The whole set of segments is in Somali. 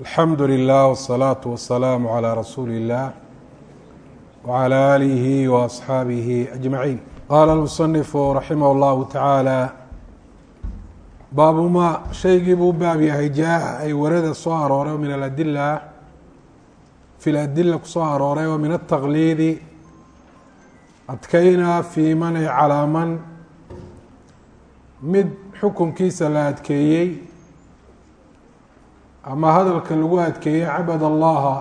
alxamdu lilah wsalaatu wasalaamu calaa rasuuli illah wcalى alihi wasxaabihi ajmaciin qaala almusanifu raximah llahu tacaala baabumaa shaygii buu baab yahay jaaha ay warada soo arooray oo min aladila fi ladila ku soo arooray oo min altaqliidi adkeynaa fii man ay calaaman mid xukunkiisa la adkeeyey ama hadalka lagu adkeeyey cabad allaha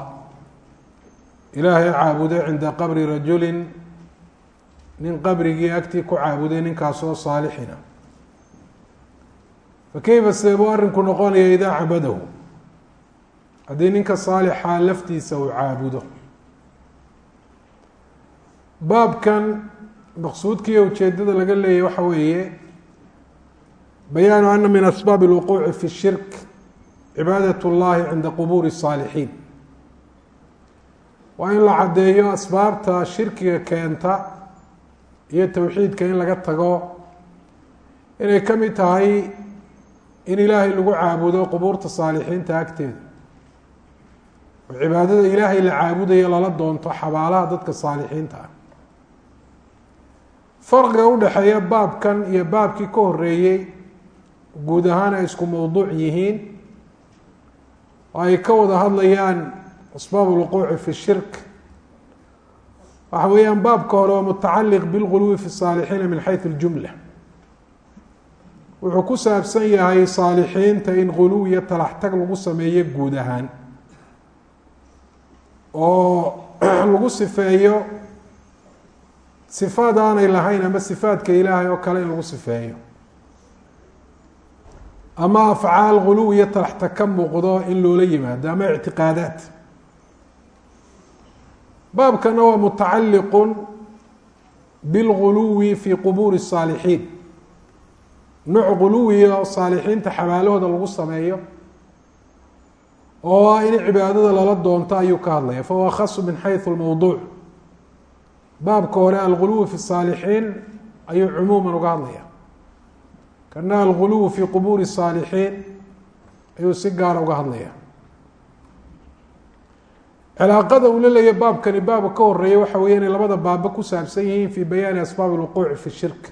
ilaahay caabuday cinda qabri rajulin nin qabrigii agtii ku caabuday ninkaasoo saalixina. Fakeyfa see buu arrinku noqonaya idaa cabadahu haddii ninka saalixa laftiisa uu caabudo. Baabkan maqsuudkiiyo ujeedada laga leeyahy waxa weeye bayaanu ana min asbaab اlwuquuci fi shirk cibaadat اllahi cinda qubuuri الsaalixiin waa in la caddeeyo asbaabta shirkiga keenta iyo towxiidka in laga tago inay ka mid tahay in ilaahay lagu caabudo qubuurta saalixiinta agteeda oo cibaadada ilaahay la caabudayo lala doonto xabaalaha dadka saalixiinta ah farqiga udhexeeya baabkan iyo baabkii ka horeeyey guud ahaan ay isku mowduuc yihiin oo ay ka wada hadlayaan asbaab lwuquuci fi shirk. Waxa weeyaan baabka hore oo mutacaliq bilguluwi fi saalixiina min xayu ljumla wuxuu ku saabsan yahay saalixiinta in guluw iyo talaxtag lagu sameeyo guud ahaan. Oo lagu sifeeyo sifaad aanay lahayn ama sifaadka ilaahay oo kale in lagu sifeeyo ama afcaal guluw iyo talaxtag ka muuqdo in loola yimaado ama ictiqaadaat baabkana waa mutacaliqu bilguluwi fi qubuuri الsaalixiin nooc guluwiya saalixiinta xabaalahooda lagu sameeyo oo ah in cibaadada lala doonto ayuu ka hadlaya fahuwa khasu min xayثu اlmowduuc baabka hore alguluwi fi الsaalixiin ayuu cumuuman uga hadlaya kana alguluw fi qubuuri الsaalixiin ayuu si gaara uga hadlaya cilaaqada uu la leeya baabkani baabka ka horeeya waxa weya inay labada baaba ku saabsan yihiin fi bayaani asbaab اlwuquuci fi shirk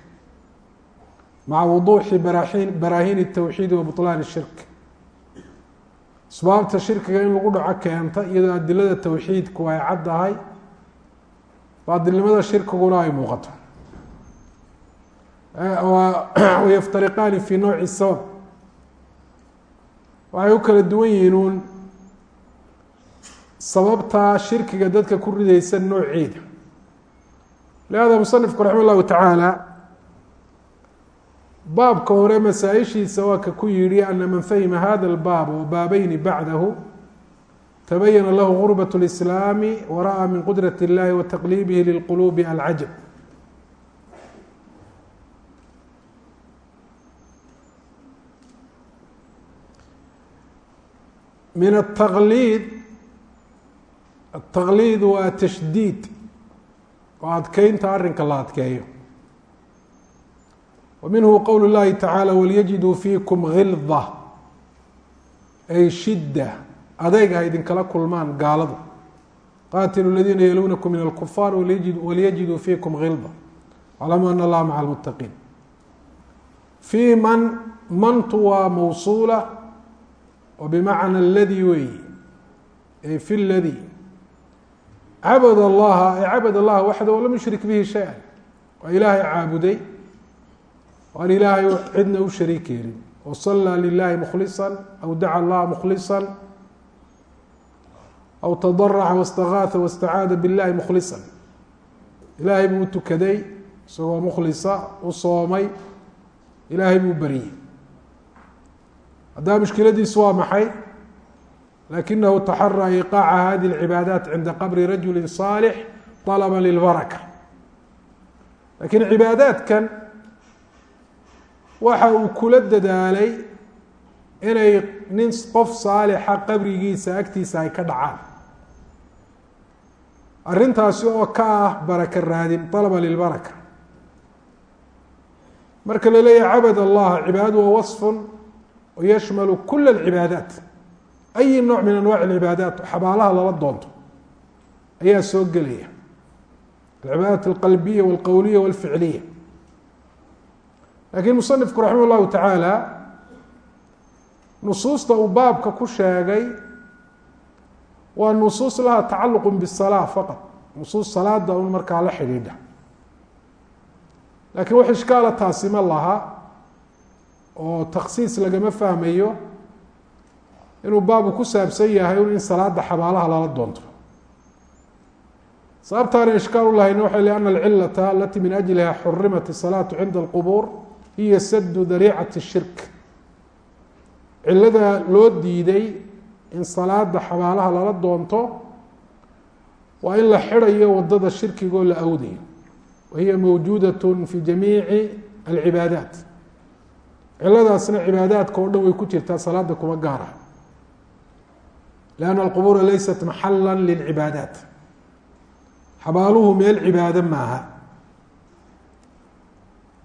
maca wuduuxi baraahin baraahin الtowxiidi wa buطlaan الshirk asbaabta shirkiga in lagu dhaco keenta iyadoo adilada towxiidku ay caddahay baadilnimada shirkiguna ay muuqato wayaftariqaani fii nawci sabab. Waxay u kala duwan yihiin uun sababtaa shirkiga dadka ku ridaysa nooceeda. Leada musanifku raxima llahu tacaala baabka hore masaa-ishiisa waa ka ku yidhi ana man fahima hada albaab wabaabeyni bacdahu tabayana lahu gurbat اlislaami wara'a min qudrat اllahi wa taqliibihi lilqulubi alcajab min ataqliid ataqliid waa tashdiid waa adkeynta arrinka la adkeeyo wa minhu qowl اllahi tacaalى walyajiduu fiikum gilda ay shidda adeyg ha idinkala kulmaan gaaladu qaatilu ladiina yaluunakum min alkufaar walyajiduu fiikum gilda waclamuu ana allaha maca almuttaqiin fii man mantu waa mawsuula oo bimacna aladi weeyi ay fi ladi cabad allaha ay cabad allaha waxdahu lam yushrik bihi shay-a waa ilaahay caabuday aan ilaahay cidna u shariik yeelin wasallaa lilahi mukhlisa aw daca allaha mukhlisa aw tadaraca wastagaatha wastacaada billahi mukhlisa ilaahay buu u tukaday isagoo mukhlisa u soomay ilaahay buu beriyey haddaa mushkiladiisu waa maxay lakinahu taxaraa iqaaca hadi اlcibaadaat cinda qabri rajuli صaalix طalba lilbaraka lakiin cibaadaadkan waxa uu kula dadaalay inay nin qof saalixa qabrigiisa agtiisa ay ka dhacaan arrintaasi oo ka ah baraka raadin طalba lilbaraka marka la leeyahay cabad allah cibaadadu waa waصf yashmalu kula اlcibaadaat ayi nooc min anwac alcibaadaat xabaalaha lala doonto ayaa soo gelaya alcibaadaat alqalbiya walqowliya walficliya lakiin musanifku raximah llahu tacaala nusuusta uu baabka ku sheegay waa nusuus laha tacaluq bisalaa faqad nusuus salaada un markaa la xidhiidha lakiin wax ishkaala taasi ma laha oo taksiis lagama fahmayo inuu baabu ku saabsan yahay in salaada xabaalaha lala doonto. Sababtaana ishkaal ulahayna waxa l ana alcilata alatii min ajliha xurimat isalaatu cinda alqubuur hiya sadu dariicati shirk. Cillada loo diiday in salaada xabaalaha lala doonto waa in la xidhayo waddada shirkigoo la awdayo wahiya mawjuudat fi jamiici alcibaadaat ciladaasna cibaadaadka oo dhan way ku jirtaa salaada kuma gaara. Lanna alqubuura laysat maxala lilcibaadaat. Xabaaluhu meel cibaado maaha.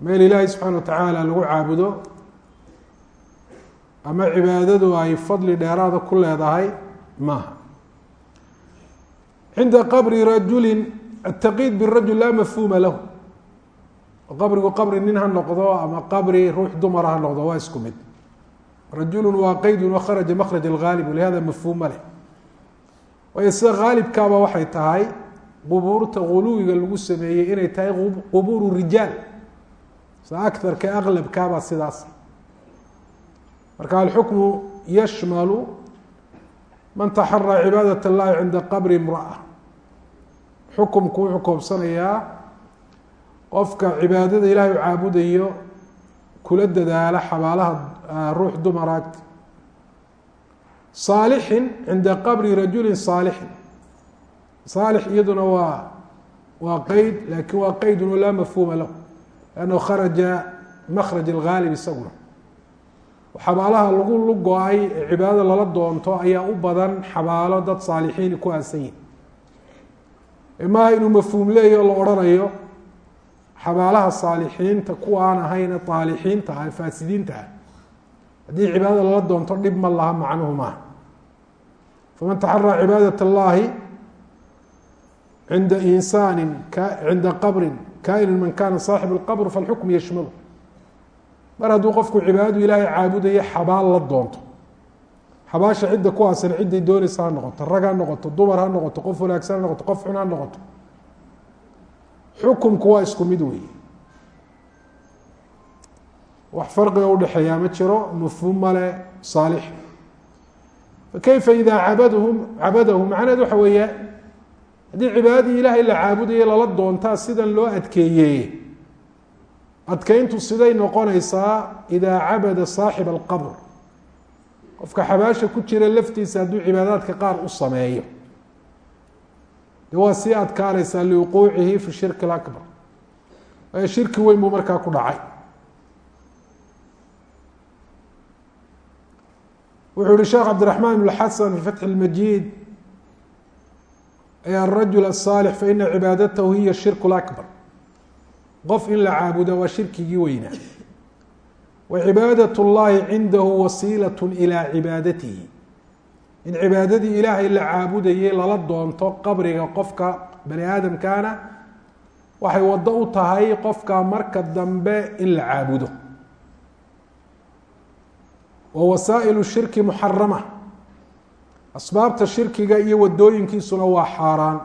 Meel ilaahay subxaana wa tacaala lagu caabudo ama cibaadadu ay fadli dheeraada ku leedahay maaha. Cinda qabri rajuli ataqiid birajul laa mafhuuma lahu qabrigu qabri nin ha noqdo ama qabri ruux dumara ha noqdo waa isku mid. Rajulu waa qeydun wakharaja makraj alghaalib walihada mafhuuma leh. Waayo haalibkaaba waxay tahay qubuurta guluwiga lagu sameeyey inay tahay qubuuru rijaal. Sida akarka aqlabkaabaa sidaas. Marka alxukmu yashmalu man taxaraa cibaadat اllahi cinda qabri imra'a. Xukumku wuxuu koobsanayaa qofka cibaadada ilaahay u caabudayo kula dadaala xabaalaha ruux dumaraag saalixin cinda qabri rajuli saalixin. Saalix iyaduna waa waa qeyd laakiin waa qeydun laa mafhuuma lahu lannahu kharaja makraj alghaalib isaguna. Xabaalaha lagu lugo-ay ee cibaadada lala doonto ayaa u badan xabaalo dad saalixiin ku aasan yihiin maaha inuu mafhuum leeyaho la odhanayo xabaalaha saalixiinta kuwa aan ahayn aalixiinta ah faasidiinta ah. Haddii cibaadada lala doonto dhib ma laha macnuhu maaha faman taxaraa cibaadat اllahi cinda insaani cinda qabrin kainu man kana saaxib اlqabr falxukm yashmalu mar hadduu qofku cibaadadu ilaahay caabudayo xabaal la doonto. Xabaasha cidda ku aasan cidday doonaysa ha noqoto rag ha noqoto dumar ha noqoto qof wanaagsan ha noqoto qof xun ha noqoto xukumku waa isku mid weeye wax farqiga udhexeeyaa ma jiro mafhuum male saalix. Fakayfa idaa cabadahum cabadahu macnaheed waxa weeye haddii cibaadadii ilaahay la caabudayo lala doontaa sidan loo adkeeyey adkeyntu siday noqonaysaa idaa cabada saaxiba alqabr qofka xabaasha ku jira laftiisa hadduu cibaadaadka qaar u sameeyo de waa sii adkaanaysaa liwuquucihi fi shirki اakbar waayo shirki weyn buu markaa ku dhacay wuxuu yihi sheekh cabdiraxmaan ibn xasan fi fatxi اlmajid ay arajul الصaalix faina cibaadatahu hiya shirk اakbar qof in la caabuda waa shirkigii weynaa wa cibaadaة اllahi cindahu wasiilaة ilى cibaadatihi in cibaadadii ilaahay la caabudayay lala doonto qabriga qofka bani aadamkaana waxay waddo u tahay qofka marka dambe in la caabudo. Wa wasaa'ilu shirki muxarama asbaabta shirkiga iyo wadooyinkiisuna waa xaaraan.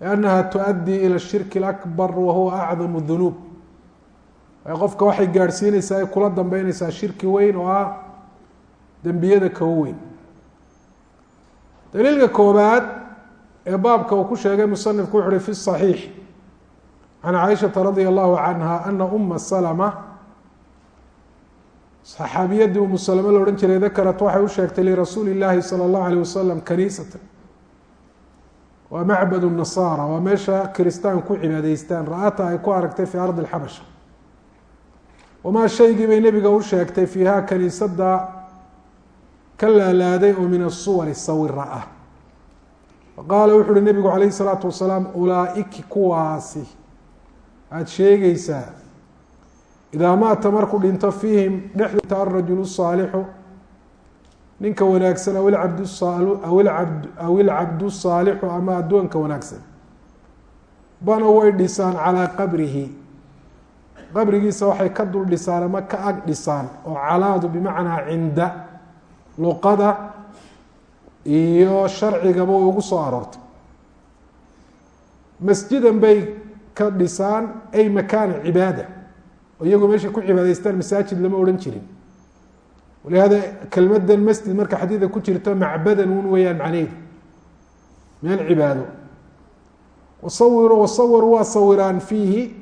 Liannaha tu-addii ila shirki اlakbar wa huwa acdamu dunuub qofka waxay gaadhsiinaysaa ay kula dambeyneysaa shirki weyn oo ah dembiyada kowo weyn daliilka koobaad ee baabka uu ku sheegay musanifku wuxu uhi fi صaxiix can caaishata radia allahu canha ana uma salma saxaabiyadii umu salme la odhan jiray dakarat waxay u sheegtay lirasuuli اllahi salى اllahu alيh wasalam kaniisata waa macbad nasaara waa meesha kiristaan ku cibaadeystaan ra-ata ay ku aragtay fi ardi اlxabasha wamaa shaygii bay nebiga u sheegtay fiiha kaniisada ka laalaaday oo min asuwari sawira ah faqaala wuxu uhi nebigu calayh isalaatu wasalaam ulaaiki kuwaasi. Aada sheegaysaa idaa maata markuu dhinto fiihim dhexdooda arajulu saalixu ninka wanaagsan aw ilabd aw ilcabdu saalixu ama addoonka wanaagsan bana way dhisaan calaa qabrihi. Qabrigiisa waxay ka dul dhisaan ama ka ag dhisaan oo calaadu bimacnaa cinda luqada iyo sharcigaba ugu soo aroortay. Masjidan bay ka dhisaan ay makaana cibaada oo iyagoo meeshay ku cibaadaystaan masaajid lama odhan jirin. Walihada kelmadan masjid marka xadiida ku jirto macbadan un weeyaan macnaheedu meel cibaado. Wasawiru wasawaru waa sawiraan fiihi.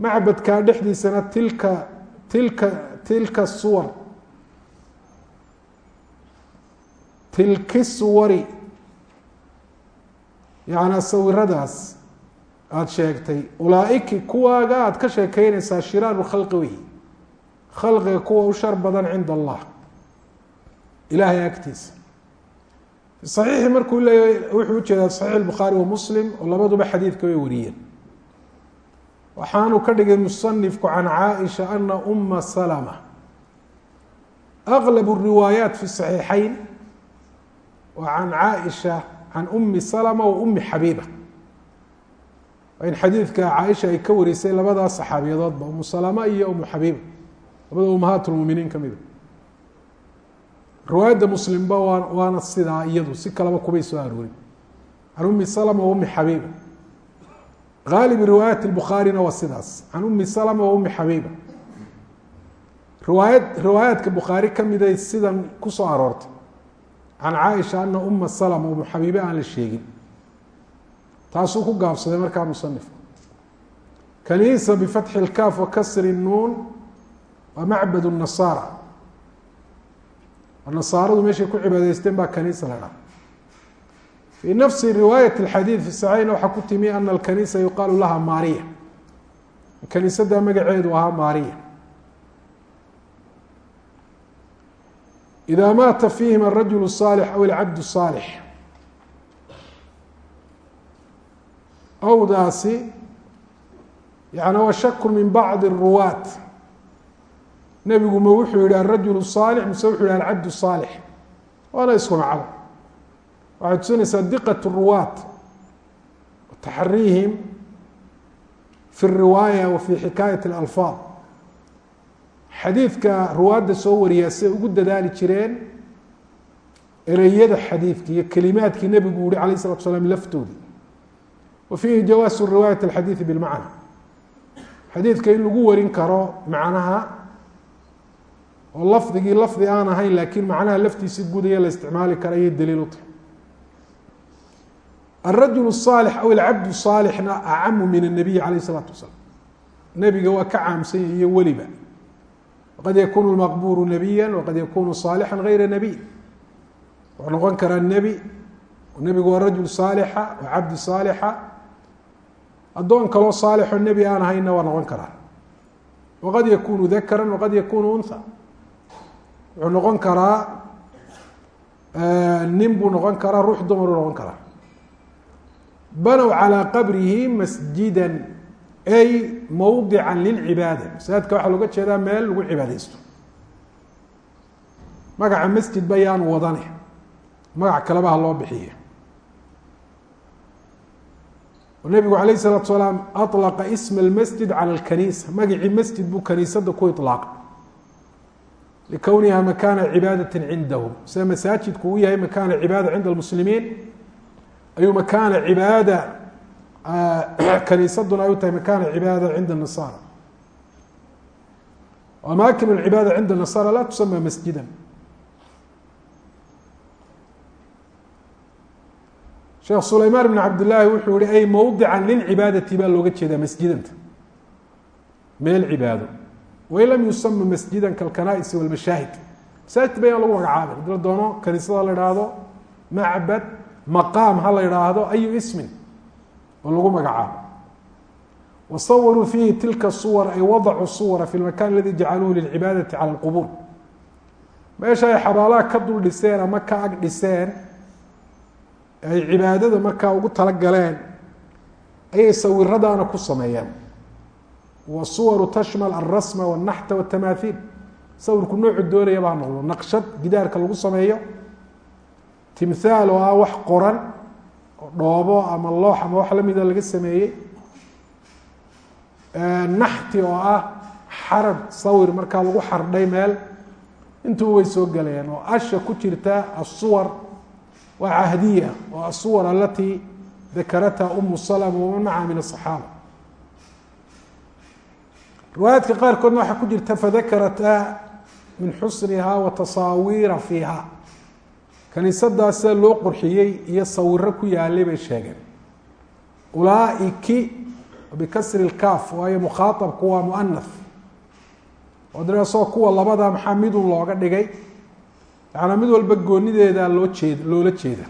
Macbadkaa dhexdiisana tilka tilka tilka suwar suwari. Yacnaa sawiradaas aada sheegtay. Ulaaiki kuwaaga aada ka sheekeynaysaa shiraaru khalqi weyi khalqiga kuwa u shar badan cinda allah. Ilaahay agtiisa. Fi saxiixi markuu leeyahy wuxuu u jeedaa saxiix bukhaari wa muslim oo labaduba xadiidka way wariyeen. Waxaanu ka dhigay musanifku can caaisha ana uma salama. Aglab riwaayaat fi saxiixayn waa can caaisha can umi salama wa umi xabiiba. In xadiidka caaisha ay ka warisay labadaas saxaabiyadoodba umu salama iyo umu xabiiba. Labada umahaat lmuminiin ka mida riwaayadda muslimba waa waana sidaa iyadu si kaleba kubay soo aroorin. Can umi salama wa umi xabiiba. Gaalib riwaayaat bukhaarina waa sidaas. Can umi salama wa umi xabiiba. Riwaayad riwaayaadka bukhaari sidan ku soo aroortay can caaisha ana uma salama umu xabiibe aan la sheegin taasuu ku gaabsaday markaa musanifku kaniisa bifatxi اlkaaf wa kasri nuun waa macbad nasaara nasaaradu meeshay ku cibaadaysteen baa kaniisa la dhaha fii nafsi riwaayat اxadiid fi saxiixna waxaa ku timi ana alkaniisa yuqaalu laha maariya kaniisada magaceedu ahaa maariya ida maata fiihim arajul الصaalix aw ilcabd الصaalix awdaasi yani waa shaku min bacdi الruwaat nebigu ma wuxuu yihi arajul الصaalix mise wuxuu yihi alcabd الصaalix waana isku macno waxay tusinaysaa diqaة الruwaat taxariihim fi الriwaaya wa fi xikaayaة اlalfaad xadiidka ruwaadda soo wariyaa siday ugu dadaali jireen ereyada xadiidka iyo kelimaadkii nebigu yihi alayh الsalatu salaam laftoodii wa fiihi jawaasu riwaayat اlxadiidi bilmacna xadiidka in lagu warin karo macnaha oo lafdigii lafdi aan ahayn laakiin macnaha laftiisi gudaya la isticmaali kara ayay daliil u tahay alrajul الصaalix aw alcabd صaalixna acamu min الnabiyi alayh الsalaatu wasalaam nebiga waa ka caamsan yahy iyo weliba qad yakunu lmaqbuuru nabiya waqad yakunu saalixa gayra nabiy wuxuu noqon karaa nebi nebigu waa rajul saalixa waa cabdi saalixa addoon kaloo saalixo nebi aan ahaynna waa noqon karaa waqad yakunu dakaran waqad yakunu unha wuxuu noqon karaa nin buu noqon karaa ruux dumar buu noqon karaa banow calaa qabrihi masjidan ay mowdica lilcibaada. Masaajidka waxaa looga jeedaa meel lagu cibaadaysto. Magaca masjidba yaan wadane. Magac kaleba ha loo bixiye. Nabigu alayh salaatu salaam alaqa isma almasjid cala alkaniisa. Magacii masjid buu kaniisada ku ilaaqay likowniha makaana cibaadati cindahum. Sida masaajidku u yahay makaana cibaada cinda almuslimiin. Ayuu makaana cibaada kaniisaduna ay u tahay makaana cibaada cinda الnasaara amaakin اlcibaada cinda الnasaara laa tusama masjida sheekh sulaymaan bn cabdillaahi wuxuu yihi ay mowdica lilcibaadati baa looga jeedaa masjidanta meel cibaado wain lam yusama masjida kalkanaaisi walmashaahid masaajid bayaan lagu magacaabay hadii la doono kaniisada la idhaahdo macbad maqaam ha la idhaahdo ayu ismin oo lagu magacaabo. Wasawaruu fiihi tilka suwar ay wadacuu suwara fi lmakan aladi jacaluuhu lilcibaadati cala lqubuur meesha ay xabaalaha ka dul dhiseen ama ka ag dhiseen ay cibaadada markaa ugu talagaleen ayay sawiradaana ku sameeyeen. Wasuwaru tashmal alrasma wاnaxta wاtamaahiil sawirku noocu doonaya baa noqdo naqshad gidaarka lagu sameeyo. Timthaal oo ah wax qoran oo dhoobo ama loox ama wax lamida laga sameeyey. Naxti oo ah xarad sawir markaa lagu xardhay meel intuu way soo galayaan oo asha ku jirta asuwar waa cahdiya oo asuwar alatii dakarata umu salama waman macaha min asaxaaba riwaayaadka qaarkoodna waxaa ku jirta fadakarata min xusniha wa tasaawiira fiiha kaniisadaas sida loo qurxiyey iyo sawiro ku yaalay bay sheegeen. Ulaaiki bikasri lkaaf waayo mukhaaabku waa muanath oodasoo kuwa labada maxaa midun looga dhigay? Yacanaa mid walba goonideeda loo jeed loola jeeda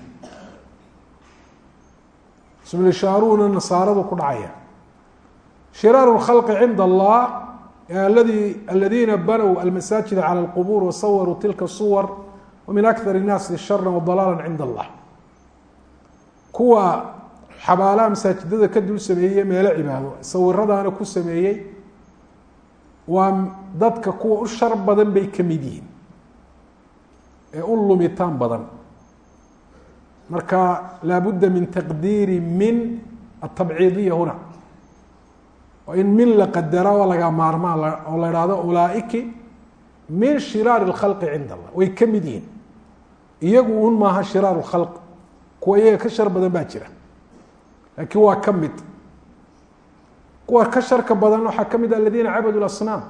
ismulishaaruhuna nasaaradu ku dhacaya. Shiraaru lkhalqi cinda allah aladi aladiina banow almasaajida cala alqubuur wasawaruu tilka suwar. wa min akar innaasi shara wadalaala cinda allah kuwa xabaalaha masaajidada ka dul sameeyey meelo cibaado sawiradaana ku sameeyey waa dadka kuwa u shar badan bay ka mid yihiin ee u lumitaan badan marka laabudda min taqdiiri min atabciidiya huna oo in min la qadara oo laga maarmaan oo la ihahdo ulaaiki min shiraari اlkhalqi cinda allah way ka mid yihiin iyagu un maaha shiraaru اlkhalq kuwa iyaga ka shar badan baa jira. Laakiin waa ka mid. Kuwa ka sharka badan waxaa ka mid a aladiina cabadu asnaam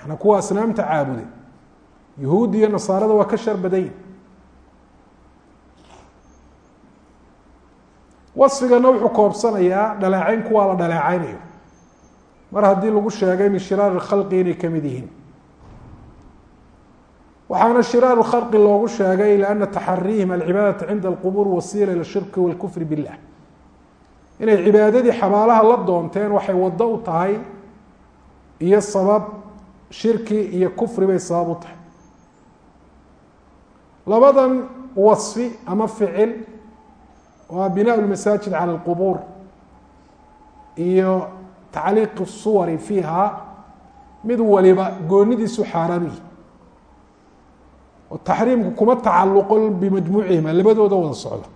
yana kuwa asnaamta caabuday yahuud iyo nasaarada waa ka shar badan wasfigana wuxuu koobsanayaa dhaleecayn kuwaa la dhaleecaynayo. Mar haddii lagu sheegay min shiraari khalqi inay ka mid yihiin waxaana shiraaru khalqi loogu sheegay liana taxariihim alcibaadata cinda alqubuur wasiila ila shirki walkufri billah. Inay cibaadadii xabaalaha la doonteen waxay waddo u tahay iyo sabab shirki iyo kufri bay sabab u tahay. Labadan wasfi ama ficil waa binaa lmasaajid cala alqubuur iyo tacliiq suwari fiiha mid waliba goonidiisu xaaraan u yihi oo taxriimku kuma tacaluqo bimajmuucihima labadooda wada socda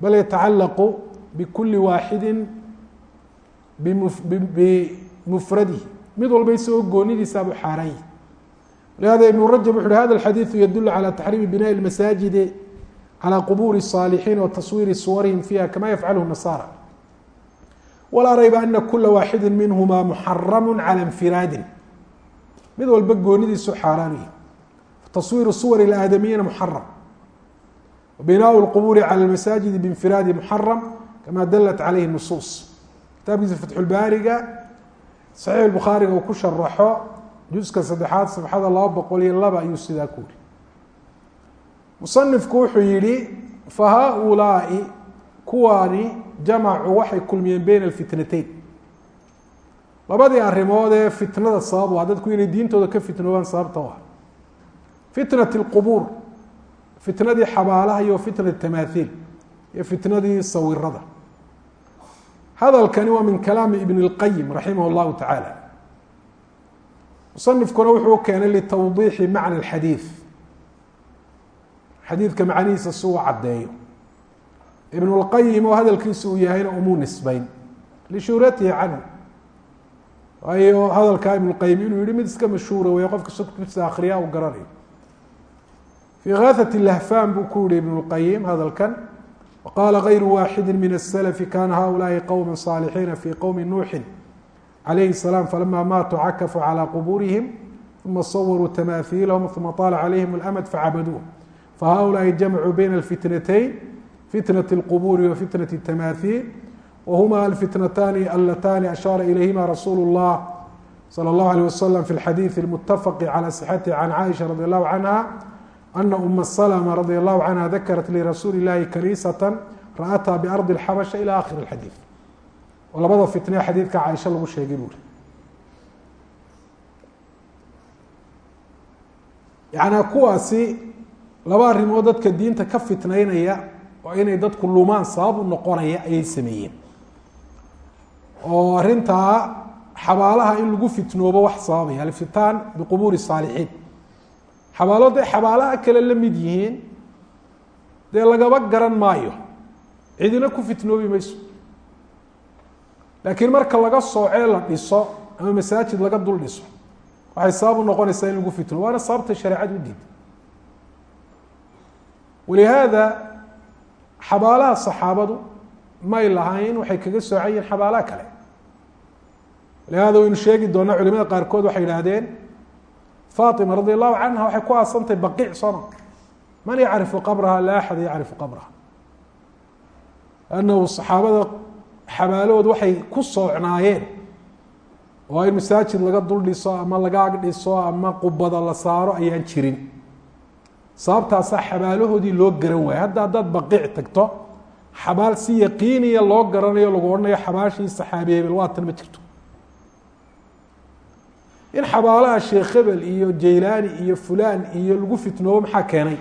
bal yatacalaqu bikuli waaxidi bimufradihi mid walba isagoo goonidiisaabu xaaraan yihi lihada ibn rajab wuxu uhi hada alxadiidu yadulu calى taxriimi binaءi اlmasaajidi calى qubuuri الصaalixiin wa taswiiri suwarihim fiiha kama yafcalhu nasara walaa rayba ana kula waaxidi minhuma muxaramu calى infiraadin mid walba goonidiisu xaaraan yihi taswiiru suwar اlaadamiyina muxaram wabinaء اlqubuuri calى اlmasaajidi binfiraadi muxaram kama dalat caleyhi nusuus kitaabkiisa fatxulbaariga saxiix bukhaariga uu ku sharaxo juska saddexaad safxada laba boqol iyo laba ayuu sidaa ku yiri musanifku wuxuu yihi fa haaulaai kuwaani jamacu waxay kulmiyeen beyna alfitnateyn labadii arrimood ee fitnada sabab u ah dadku inay diintooda ka fitnoobaan sababta u ah fitnat اlqubuur fitnadii xabaalaha iyo fitnat tamaathiil iyo fitnadii sawirada hadalkani waa min kalaami ibn اlqayim raximah اllahu tacaala musanifkuna wuxuu keenay litawdiixi macna alxadiid xadiidka macnihiisa si uu caddeeyo ibn اlqayim oo hadalkiisa uu yahayna umuu nisbayn lishuhratihi canhu waayo hadalkaa ibn اlqayim inuu yihi mid iska mashhuura wey qofka suktiisa akriya uu garanayo fii gaahat lahfan buu ku yihi ibn اlqayim hadalkan waqala gayru waaxidi min الslfi kana haؤulaai qowma صaalixiina fi qowmi nuuxi عalayhi الsلام falama maatuu cakafuu calى qubuurihim uma sawaruu tamaahiilahum uma طaala calayhim اlamd facabaduuh fahaؤulaai jamcuu bayna اlfitnatayn fitnaة اlqubuuri wa fitnaة الtamaahiil wahuma alfitnataani alatani ashaara ilayhima rasuulu الlah salى الlahu عalيه waslm fi اlxadiiث اlmutafaqi calى صxatihi can caaisha radi allahu canha ana uma slma radi allahu canha dakarat lirasuuli اllahi kaniisata ra'ataa biardi اlxabasha ilى akhir اlxadiiث oo labada fitne xadiidka caaisha lagu sheegay buuri yaعnaa kuwaasi laba arrimood dadka diinta ka fitnaynaya oo inay dadku lumaan sabab u noqonaya ayay sameeyeen oo arrintaa xabaalaha in lagu fitnoobo wax sababaya alfitaan biqubuuri saalixiin xabaalo xabaalaha kale la mid yihiin dee lagaba garan maayo. Cidina ku fitnoobi mayso. Laakiin marka laga soocee la dhiso ama masaajid laga dul dhiso waxay sabab u noqonaysaa in lagu fitno waana sababta shareecadu u diiday walihaada xabaalaha saxaabadu may lahayn waxay kaga soocan yihiin xabaalaha kale. Walihaada waynu sheegi doonaa culimada qaarkood waxay idhaahdeen fatima radi allahu canha waxay ku aasantay baqiic sooma man yacrifu qabraha? Laa axad yacrifu qabraha. Annahu saxaabada xabaalahood waxay ku soocnaayeen. Oo in masaajid laga dul dhiso ama laga ag dhiso ama qubada la saaro ayaan jirin. Sababtaasaa xabaalahoodii loo garan waayay hadda haddaad baqiic tagto xabaal si yaqiiniya loo garanayo lagu odhanayo xabaashii saxaabi hebel waatan ma jirto in xabaalaha sheekh hebel iyo jaylaani iyo fulaan iyo lagu fitnoobo maxaa keenay?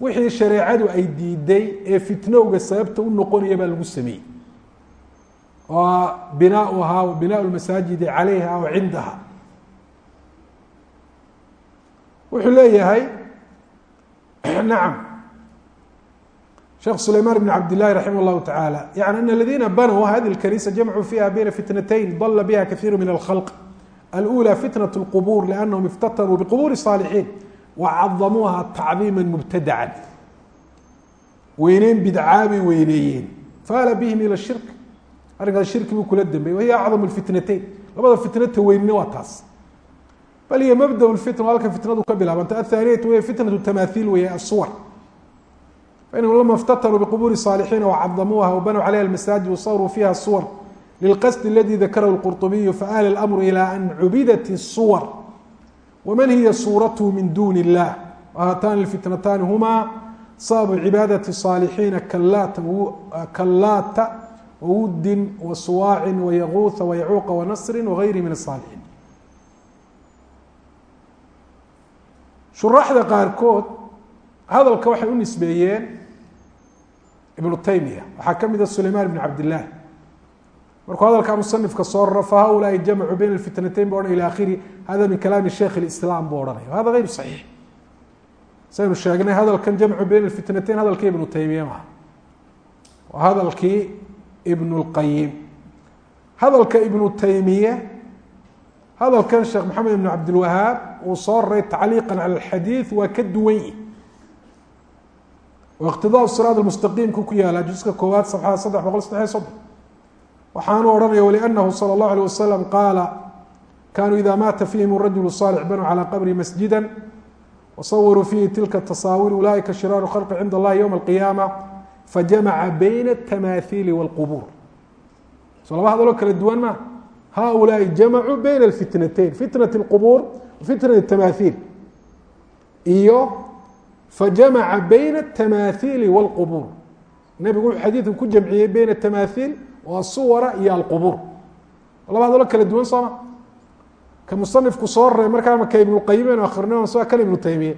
Wixii shareecadu ay diiday ee fitnowga sababta u noqonaya baa lagu sameeyey. Oo binauhaa wa binaa lmasaajidi calayha wa cindaha. Wuxuu leeyahay nacam sheekh sulayman bn cabd llahi raximah llahu tacaala yani an aladiina banuu hadi lkanisa jamcuu fiha bayna fitnatayn dala biha kaiiru min alkhalq alأulى fitnaة اlqbur lanahum iftatanuu bquburi الصaalixiin wacadamuuha tacdiima mubtadaca weyneyn bidcaabay weyneeyeen faala bihim ilى shirk arrinkaas shirki buu kula dambey wahiy acdam اfitnateyn labada fitnata weynina waa taas bal hiy mabda fitna halka fitnadu ka bilaabanta athaaniyatu wey fitnaة tamahiil wey asuwar fainahum lama iftatanuu bquburi الصaalixiina wacadamuuha wabanuu calayha اmasaajid wasawruu fiha suwar lilqasd اladi dakarhu اlqurطubiyu faala اlamru ilى an cubidat الsuwar wman hiya suurathu min duni اllah wahatani اlfitnatani huma sababu cibaadaةi الصaalixiina kallaata wawuddin wasuwaacin wayaguuha wayacuuqa wanasri wagayri min الصaalixiin shuraxda qaarkood hadalka waxay u nisbeeyeen ibnu taymiya waxaa ka mida sulayman bn cabd lah markuu hadalkaa musanifka soo raro fahaulaai jamcu bayna fitnatayn bu ohan ila akhiri hada min kalaami sheikh اislaam buu ohanaya hada غayr صaxiix saynu sheegnay hadalkan jamcu bayna fitnatayn hadalkii ibnu taymiya maha waa hadalkii ibn اlqayim hadalka ibnu taymiye hadalkan sheekh maxamed ibn cabdilwahaab uu soo raray tacliiqa calى اxadiiث waa ka duwan yi oo iqtidaa siraad mustaqiimku ku yaala juska koowaad safxada saddex boqol saddexiy soddon waxaanu odhanaya wlأnahu salى الlaه عalيه waslm qaala kanuu ida maata fihim rajul صالح banuu calى qabri masjida wasawiruu fiihi tilka tasaawir ulaئika shiraaru khalqi cinda اllahi ywma الqiyaamة fajamaca bayna الtamaahiili wاlqubuur so laba hadaloo kala duwan ma haulaai jamacuu bayna اlfitnatayn fitnaة اlqubuur fitnaة الtamaahiil iyo fajamaca bayna الtamaahiili wاlqubuur nebigu wuxuu xadiidku ku jamciyey bayna الtamaahiil waa suwara iyo alqubuur laba hadalo kala duwan sooma ka musanifku soo raray markaa ka ibnuqayim aynu akrinay s kan ibnu taymiye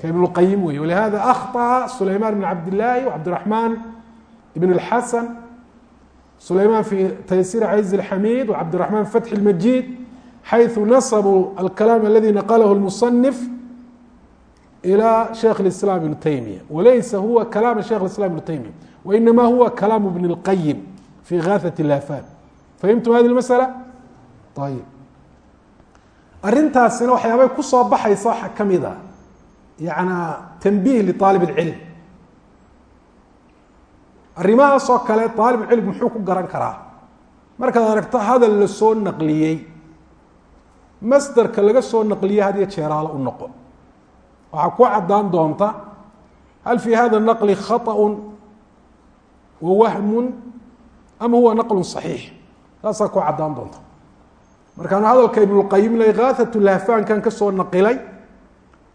ka ibnuqayim wey walihada akhطأa sulayman bn cabdillaahi wcabdiraxmaan ibn اlxasan sulayman fi taysir cayz اlxamid wcabdiraxmaan fatxi اlmajid xayثu nasbuu alkalaam aladi naqalahu اlmusanif ilى sheikh اiسlاm ibn taymiya walaysa huwa kalaam sheikh اislam ibn taymiya wainama huwa kalaam bn اlqayim في غاثة الآفاn فhمتم hذه المسألة ayب arintaasina waxyaabay kusoo baxaysa waxa kamid a yaعnى تنبيه لطاaلب العلم arrimahaas oo kale طاaلب العلم muxuu ku garan karaa markaad aragto hadal lasoo نqliyey masderka laga soo نqliyey had iyo jeeraalo u noqo waxaa ku cadaan doonta hal في hada النqل خaطأ وwهم ama huwa naqlu صaxiix saasaa ku cadaan doonta. Markaan hadalka ibnulqayim ikhaathatu lahfaankan ka soo naqilay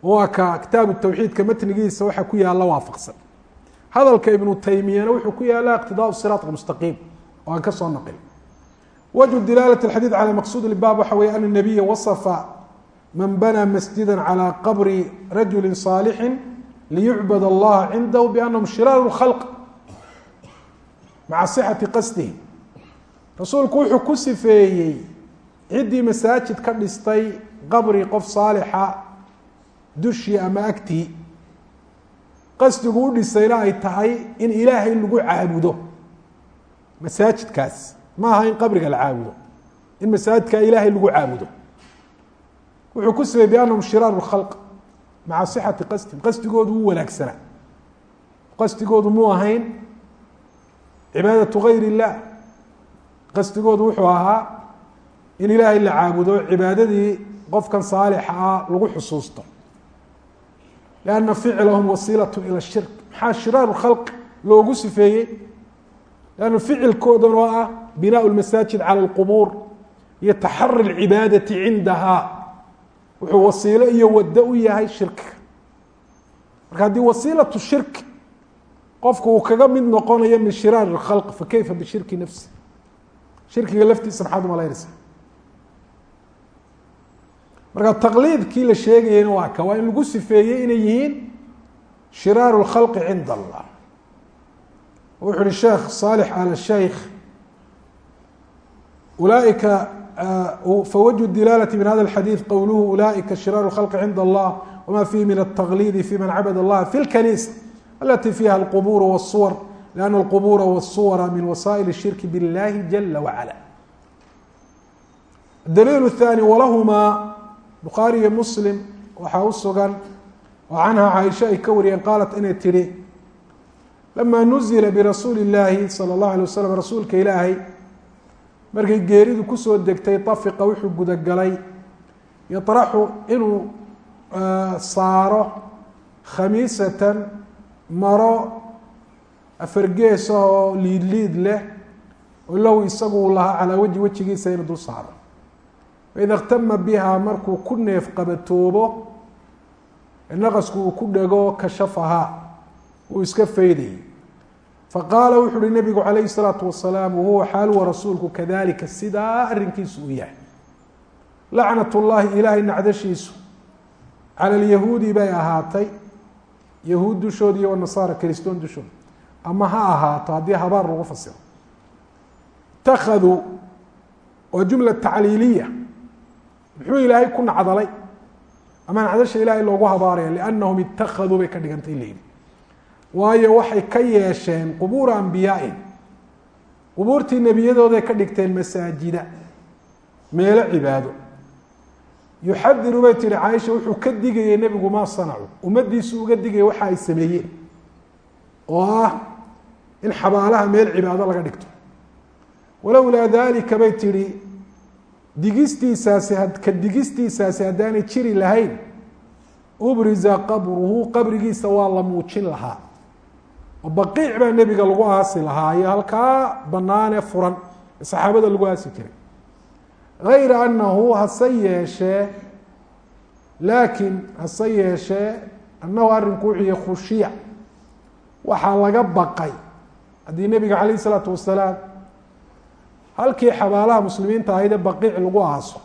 oo a kitaabu tawxiidka matnigiisa waxa ku yaalla waafaqsan. Hadalka ibnu taymiyana wuxuu ku yaalla iqtidaa siraat mustaqiim oo aan ka soo naqilay. Wajhu dilaalat xadiid calaa maqsuud ibaab waxa wey ana nabiya wasafa man banaa masjida calaa qabri rajuli صaalixi liyucbad allaha cindahu bianahum shiraaru khalq maca sixati qasdihi rasuulku wuxuu ku sifeeyey ciddii masaajid ka dhistay qabri qof saalixa dushii ama agtii qasdigu u dhisayna ay tahay in ilaahay lagu caabudo masaajidkaas. Ma aha in qabriga la caabudo in masaajidkaa ilaahay lagu caabudo. Wuxuu ku sabay biannahum shiraaru khalq maca sixati qasdihim qasdigoodu wuu wanaagsanaa qasdigoodu muu ahayn cibaadatu gayr illah qasdigoodu wuxuu ahaa in ilaahay la caabudo cibaadadii qofkan saalixa ah lagu xusuusto. Lianna ficlahum wasiilat ila shirk. Maxaa shiraaru khalq loogu sifeeyey? Lanna ficilkoodan oo ah binaau lmasaajid cala alqubuur iyo taxari lcibaadati cindaha. Wuxuu wasiilo iyo waddo u yahay shirkiga marka haddii wasiilatu shirk qofku uu kaga mid noqonayo min shiraari اkhalq fakeyfa bishirki nafsi shirkiga laftiisa maxaad umalaynaysaa marka taqliidkii la sheegayeyna waa ka waa in lagu sifeeyey inay yihiin shiraaru اlkhalqi cinda allah wuxu uhi sheekh صaalح al shaykh ulaaئika fawجه dilaalة min hada الxadيiث qowluhu ulaaئika shiraaru الkhalqi cinda allah wma fihi min التaqlid fi man cabad اllaha fi اlkaniisa alati fiha اlqbur wالsuwar لأna اlqbura wالsuwara min wasائل الshirki bاllahi jala wacalى daliil الثاني walahumaa bukhaari iyo muslim waxaa u sugan oo canha caaisha ay ka wariyeen qaalat inay tihi lama nuzila birasuuli اllaahi salى اllahu alيه waslm rasuulka ilaahay markay geeridu kusoo degtay tafiqa wuxuu gudagalay yaطraxu inuu saaro khamiisatan maro afargees ah oo liid liid leh oo lahu isagu uu lahaa calaa wajhi wejigiisa inuu dul saaro faida اktama biha markuu ku neef qabatoobo naqasku uu ku dhego kashafahaa uu iska faydayay faqaala wuxu uhi nabigu calayhi الsalaatu wasalaam wahuwa xaaluwa rasuulku kadalika sidaa arrinkiisu uu yahay lacnat llahi ilaahay nacdashiisu cala alyahuudi bay ahaatay yahuud dushood iyo wanasaara kristoon dushooda ama ha ahaato haddii habaar lagu fasiro. Itakaduu waa jumla tacliiliya. Muxuu ilaahay ku nacdalay? Ama nacdasha ilaahay loogu habaaraya? Liannahum itakaduu bay ka dhigantay leydi waayo waxay ka yeesheen qubuura ambiyaain qubuurtii nebiyadooday ka dhigteen masaajida. Meelo cibaado yuxadiru bay tihi caaisha wuxuu ka digayay nebigu maa sanacu ummaddiisu uga digaya waxa ay sameeyeen. Oo ah in xabaalaha meel cibaado laga dhigto. Walowlaa dalika bay tihi digistiisaasi ka digistiisaasi haddaanay jiri lahayn ubriza qabruhu qabrigiisa waa la muujin lahaa. Oo baqiic baa nebiga lagu aasi lahaa iyo halkaa banaanee furan saxaabada lagu aasi jiray gayra anahu hase yeeshee laakiin hase yeeshee annahu arrinku wuxuu yahay khushiya waxaa laga baqay haddii nebiga calayh isalaatu wasalaam halkii xabaalaha muslimiinta ahaydee baqiic lagu aaso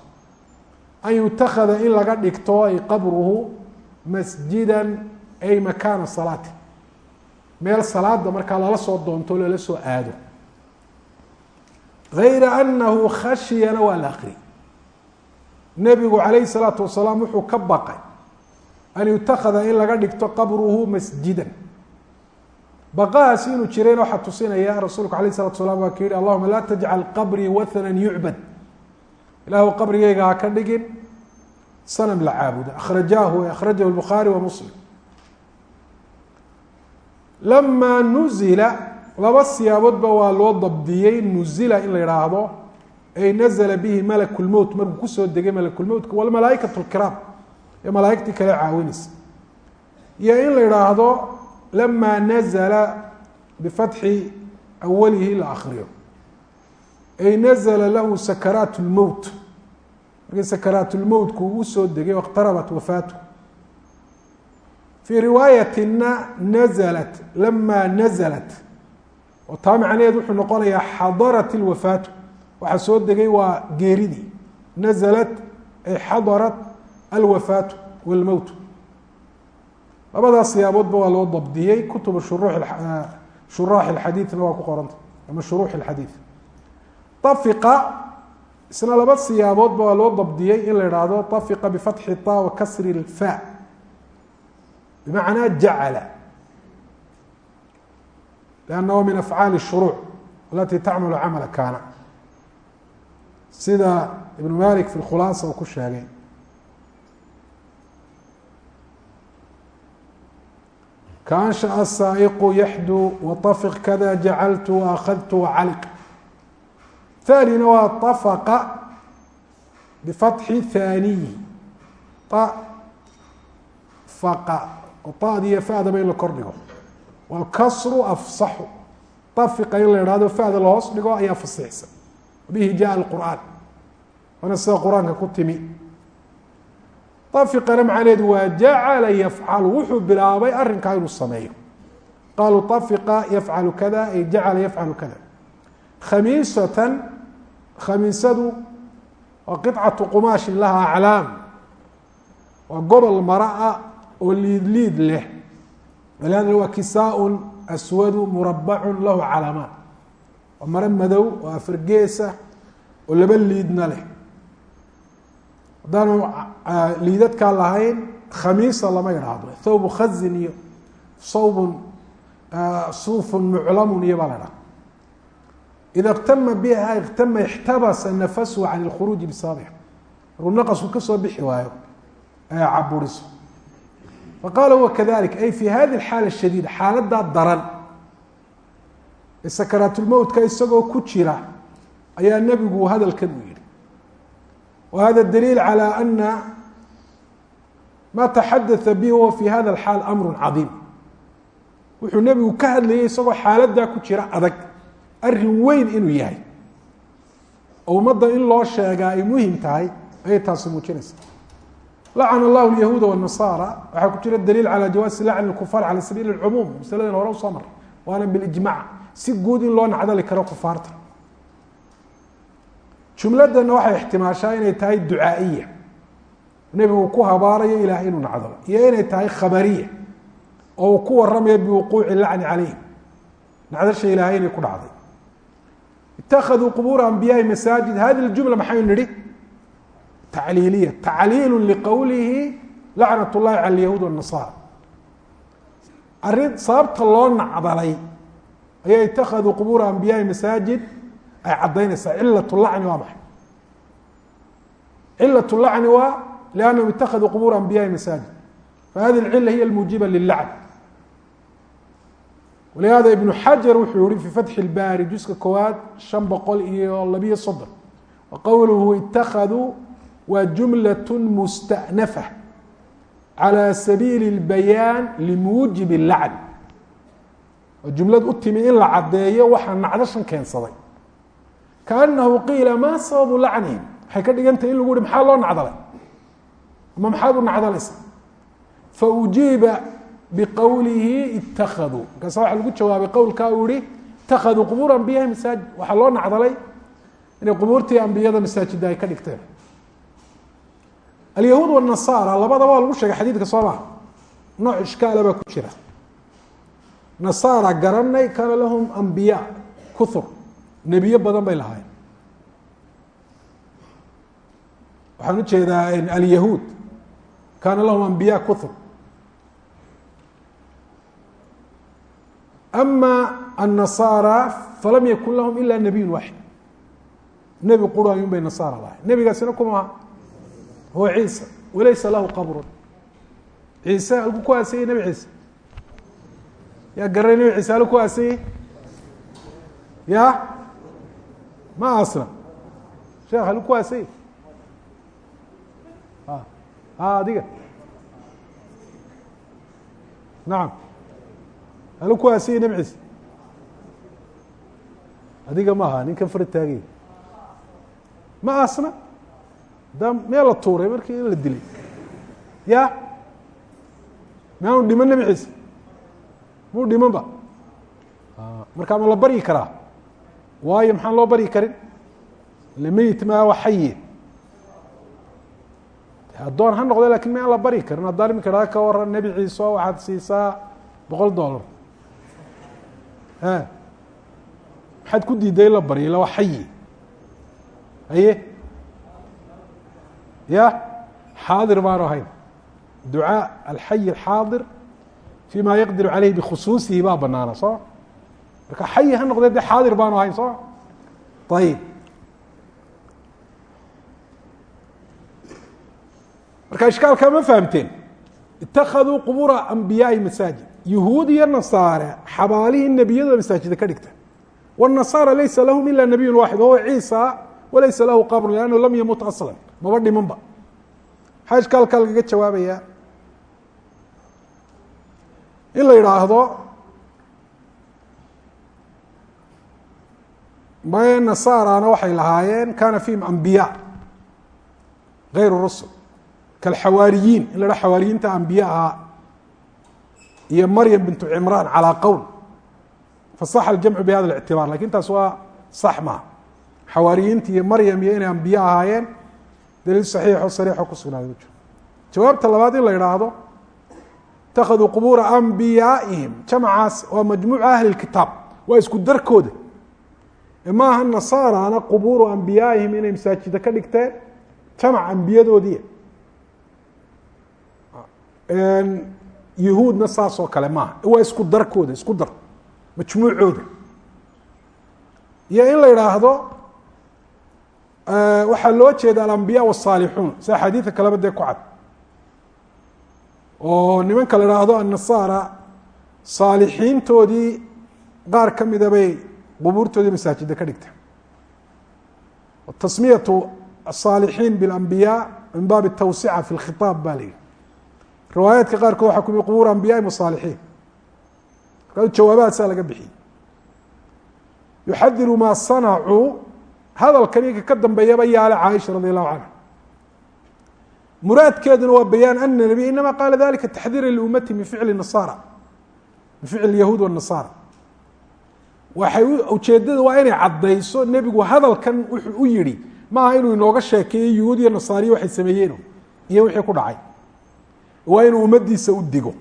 an yutakada in laga dhigto ay qabruhu masjida ay makaana salaati meel salaada markaa lala soo doonto lala soo aado gayra anahu khashiyana waa la akri nebigu calayhi salaatu wasalaam wuxuu ka baqay an yutakada in laga dhigto qabruhu masjidan. Baqahaasi inuu jirayna waxaa tusinaya rasuulku alayh salatu salam waa ka yihi allahuma laa tajcal qabrii wathana yucbad ilaahu qabrigeyga ha ka dhigin sanam la caabuda. Akrajaahu akhrajahu lbukhaari wa muslim. Lamaa nuzila laba siyaaboodba waa loo dabdiyey nuzila in la yidhaahdo ay nazla bihi malaku lmowt markuu ku soo degay malakulmowtka walmalaaikatu lkiraam ee malaaigtii kale caawinaysa iyo in la yidhaahdo lama nazala bifatxi awalihi la akriyo ay nazla lahu sakaraat lmowt markii sakaraat lmowtku uu u soo degay waqtarabat wafaatu. Fii riwaayatina naزlat lama naزlat oo taa macnaheed wuxuu noqonayaa xadarat اlwafaatu waxaa soo degay waa geeridii naزlat ay xadarat alwafaatu wاlmowt labadaas siyaaboodba waa loo dabdiyey kutubu shuraax اxadiiثna waa ku qoranta ama shuruux اxadiiث afiqa isna laba siyaaboodba waa loo dabdiyey in la idhaahdo طafiqa bifatxi طa wa kasri اlfa bimacnaa jacala lannahu min afcaali الshuruuc alati tacmalu camala kaana sida ibn malik fi khulaasa uu ku sheegay kanshaأ الsaaئqu yaxdu waطafiq kada jacaltu waأkhadtu wacaliq thanina waa طafaqa bifatxi thaaniyi faqa oo taadiyo fadaba in la kor waa kasru afsaxu dafiqa in la idhahdo fada la hoos dhigo ayaa fasixsan bihi jaa alqur'aan waana sida qur'aanka ku timi dafiqana macnaheedu waa jacala yafcalu wuxuu bilaabay arrinkaa inuu sameeyo qaaluu dafiqa yafcalu kada ay jacala yafcalu kada khamiisatan khamiisadu waa qicatu qumaashin laha aclaam waa gobol mara oo liid leh waa kisaaun aswadu murabacun lahu calaamaan waa maro madow oo afargeesa oo laba liidna leh haddaanu liidadkaa lahayn khamiisa lama idhaahdo thawbu khazin iyo sawbun suufun muclamun iyo baa la dhaha ida اktama biha اktama اxtabasa nafashu can اlkhuruuji bisabiha markuu naqasku kasoo bixi waayo ee caburiso faqaala wakadalik ay fi hadi alxaal ashadiid xaaladaa daran. Ee sakaraatulmowtka isagoo ku jira ayaa nebigu hadalkan uu yihi wa hada daliil calaa ana maa taxadaa bihi huwa fi hada alxaal amru cadiim. Wuxuu nebigu ka hadlayay isagoo xaaladaa ku jira adag arrin weyn inuu yahay. Oo ummadda in loo sheegaa ay muhiim tahay ayay taasi muujinaysaa lacana llahu lyahuuda wanasaara waxaa ku jira daliil calaa jawaasi lacni kufaar cala sabiili lcumuum masaladan hore u soo mar waana bilijmac si guud in loo nacdali karo kufaarta. Jumladanna waxay ixtimaashaa inay tahay ducaaiya nebigu ku habaarayo ilaah inuu nacdalo. Iyo inay tahay khabariya. Oo uu ku waramayo biwuquuci lacni caleyh nacdasha ilaahay inay ku dhacday. Itakaduu qubuura ambiyaai masaajid. Hadi ljumla maxaynu nihi tacliiliya tacliilu liqowlihi lacnat llahi cala alyahuud wاnasaara arrin sababta loo nacdalay ayaa itakaduu qubuura ambiyaai masaajid ay caddaynaysaa cilaة lacni waa maxay cilaة lacni waa liannahum itakaduu qubuur anbiyaai masaajid fahadi اcila hiy اlmuujiba lilacn walihada ibnu xajar wuxuu yihi fi fatxi اlbaari juska koowaad shan boqol iyo labiyo soddon wa qowluhu itakaduu waa jumlaة musta'nafa calى sabiili اlbayaan limuujib اlacn waa jumlad u timi in la caddeeyo waxaa nacdashan keensaday kaanahu qiila ma sababu lacnihim waxay ka dhigan tahay in lagu hi maxaa loo nacdalay ama maxaad u nacdalaysa faujiiba biqowlihi itakaduu markaasa waxaa lagu jawaabay qowlkaa uu yihi itakaduu qubuur ambiyahi masaajid waxaa loo nacdalay inay qubuurtii ambiyada masaajida ay ka dhigteen alyahuud wanasaara labadaba waa lagu sheegay xadiidka soo maha nooc ishkaala baa ku jira. Nasaara garanay kana lahum ambiya kuhur nebiyo badan bay lahaayeen. Waxaan u jeedaa alyahuud kaana lahum ambiya kuhur ama الnasaara falam yakun lahum ila nabiy waaxid nebi qura bay nasaara lahay nebigaasina kuma huwa ciisa walaysa lahu qabrun ciise halku ku aasayey nebi ciise yaa garanay nebi ciise halku ku aasayey ya ma asna sheekh halku ku aasayey a adiga nacam halu ku aasayey nebi ciise adiga ma ninkan taagay ma asna da meel la tuuray markii in la dilay. Ya miyaanu dhiman nebi ciise. Muu dhiman ba. Markaa ma la baryi karaa? Waayo maxaan loo baryi karin? Ile meyit maa wa xaye addoon ha noqda laakiin miyaan la baryi karin. Haddaan imika ka waran nebi ciise waxaad siisaa boqol dollar maxaad ku diiday la baryo ila waa xayi haye ya xaadir baanu ahayn. Ducaa alxayi alxaadir fi ma yaqdiru caleyh bikhusuusihi baa banaana soo? Marka xayi ha noqdee dee xaadir baanu ahayn soo? Ayib marka ishkaalkaa ma fahamteen. Itakaduu qubuura ambiyaai masaajid. Yuhuud iyo nasaare xabaalihii nebiyadooda masaajida ka dhigta. Wالnasaara laysa lahum ila nabiy waaxid wahuwa ciisa walaysa lahu qabrun lannu lam yamut aslan maba dhimanba maxaa ishkaalkaa lagaga jawaabayaa in la yidhaahdo maye nasaarana waxay lahaayeen kana fihim ambiya gayru rusul. Kalxawaariyiin in la dhaha xawaariyiinta ambiye ahaa. Iyo maryam bintu cimraan calaa qowl. Fasaxa aljamcu bihada اlictibaar laakiin taas waa sax maha xawaariyiinta iyo maryam iyo inay ambiye ahaayeen daliil saxiixo sariixo ku sugnaaday ma jiro jawaabta labaad in la idhaahdo itakaduu qubuura ambiyaaihim jamacaas waa majmuuca ahli kitaab waa isku darkooda. Maaha nasaarana qubuuru ambiyaaihim inay masaajida ka dhigteen? Jamac ambiyadoodii yuhuudna saas oo kale maaha waa isku darkooda isku dar majmuucooda. Iyo in la idhaahdo waxaa loo jeeda alambiya wالsaalixuun sida xadiidka kaleba dee ku cad oo nimanka la idhaahdo annasaara saalixiintoodii qaar ka mida bay qubuurtoodii masaajida ka dhigta tasmiyatu الصaalixiin bاlambiya min baabi الtawsica fi اlkhiطaab ba la yihi riwaayaadka qaarkood waxa ku mi qubuur ambiyaai musaalixiin markaa jawaabahasaa laga bixiyey yuxadiru maa sanacuu hadalkani ka dambeeyaba yaale caaisha radi allahu canha muraadkeeduna waa bayaan ana nabiya inama qaala dalika taxdiira liummati min ficli nasaara min ficli yahuud wanasaara waxay ujeedada waa inay caddayso nebigu hadalkan wuxuu u yihi maaha inuu inooga sheekeeyo yuhuud iyo nasaariya waxay sameeyeeno iyo wixii ku dhacay. Waa inuu ummadiisa u digo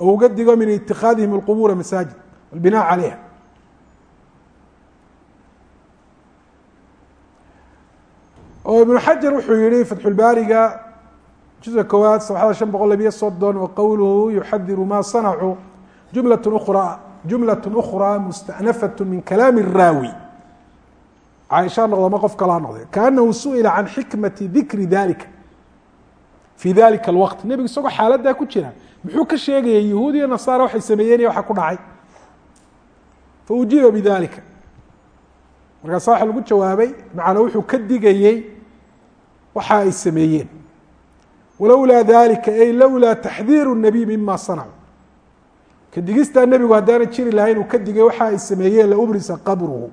oo uga digo min itikhaadihim alqubuura masaajid walbinaa calayha. oo ibnu xajar wuxuu yihi fatxulbaariga juزka koowaad sabxada شhan boqol labiyo soddon wa qowluhu yuxadiru ma sanacuu jumlaة ukra jumlaة أkhrى mustأnafaة min kalaami الraawi caaisha noqdoma qof kalaa noqday kaanahu suئila can xikmati dikri dalika fi dalika اlwaqt nebigu isagoo xaaladaa ku jira muxuu ka sheegaya yahuud iyo nasaara waxay sameeyeen iyo waxa ku dhacay faujiiba bidalika markaasa waxa lagu jawaabay macnaa wuxuu ka digayey waxa ay sameeyeen walowlaa dalika ay lowlaa taxdiiru الnabiy mima sanacuu kadigistaa nebigu haddaana jiri lahayn uu ka digay waxa ay sameeyeen laubrisa qabruhu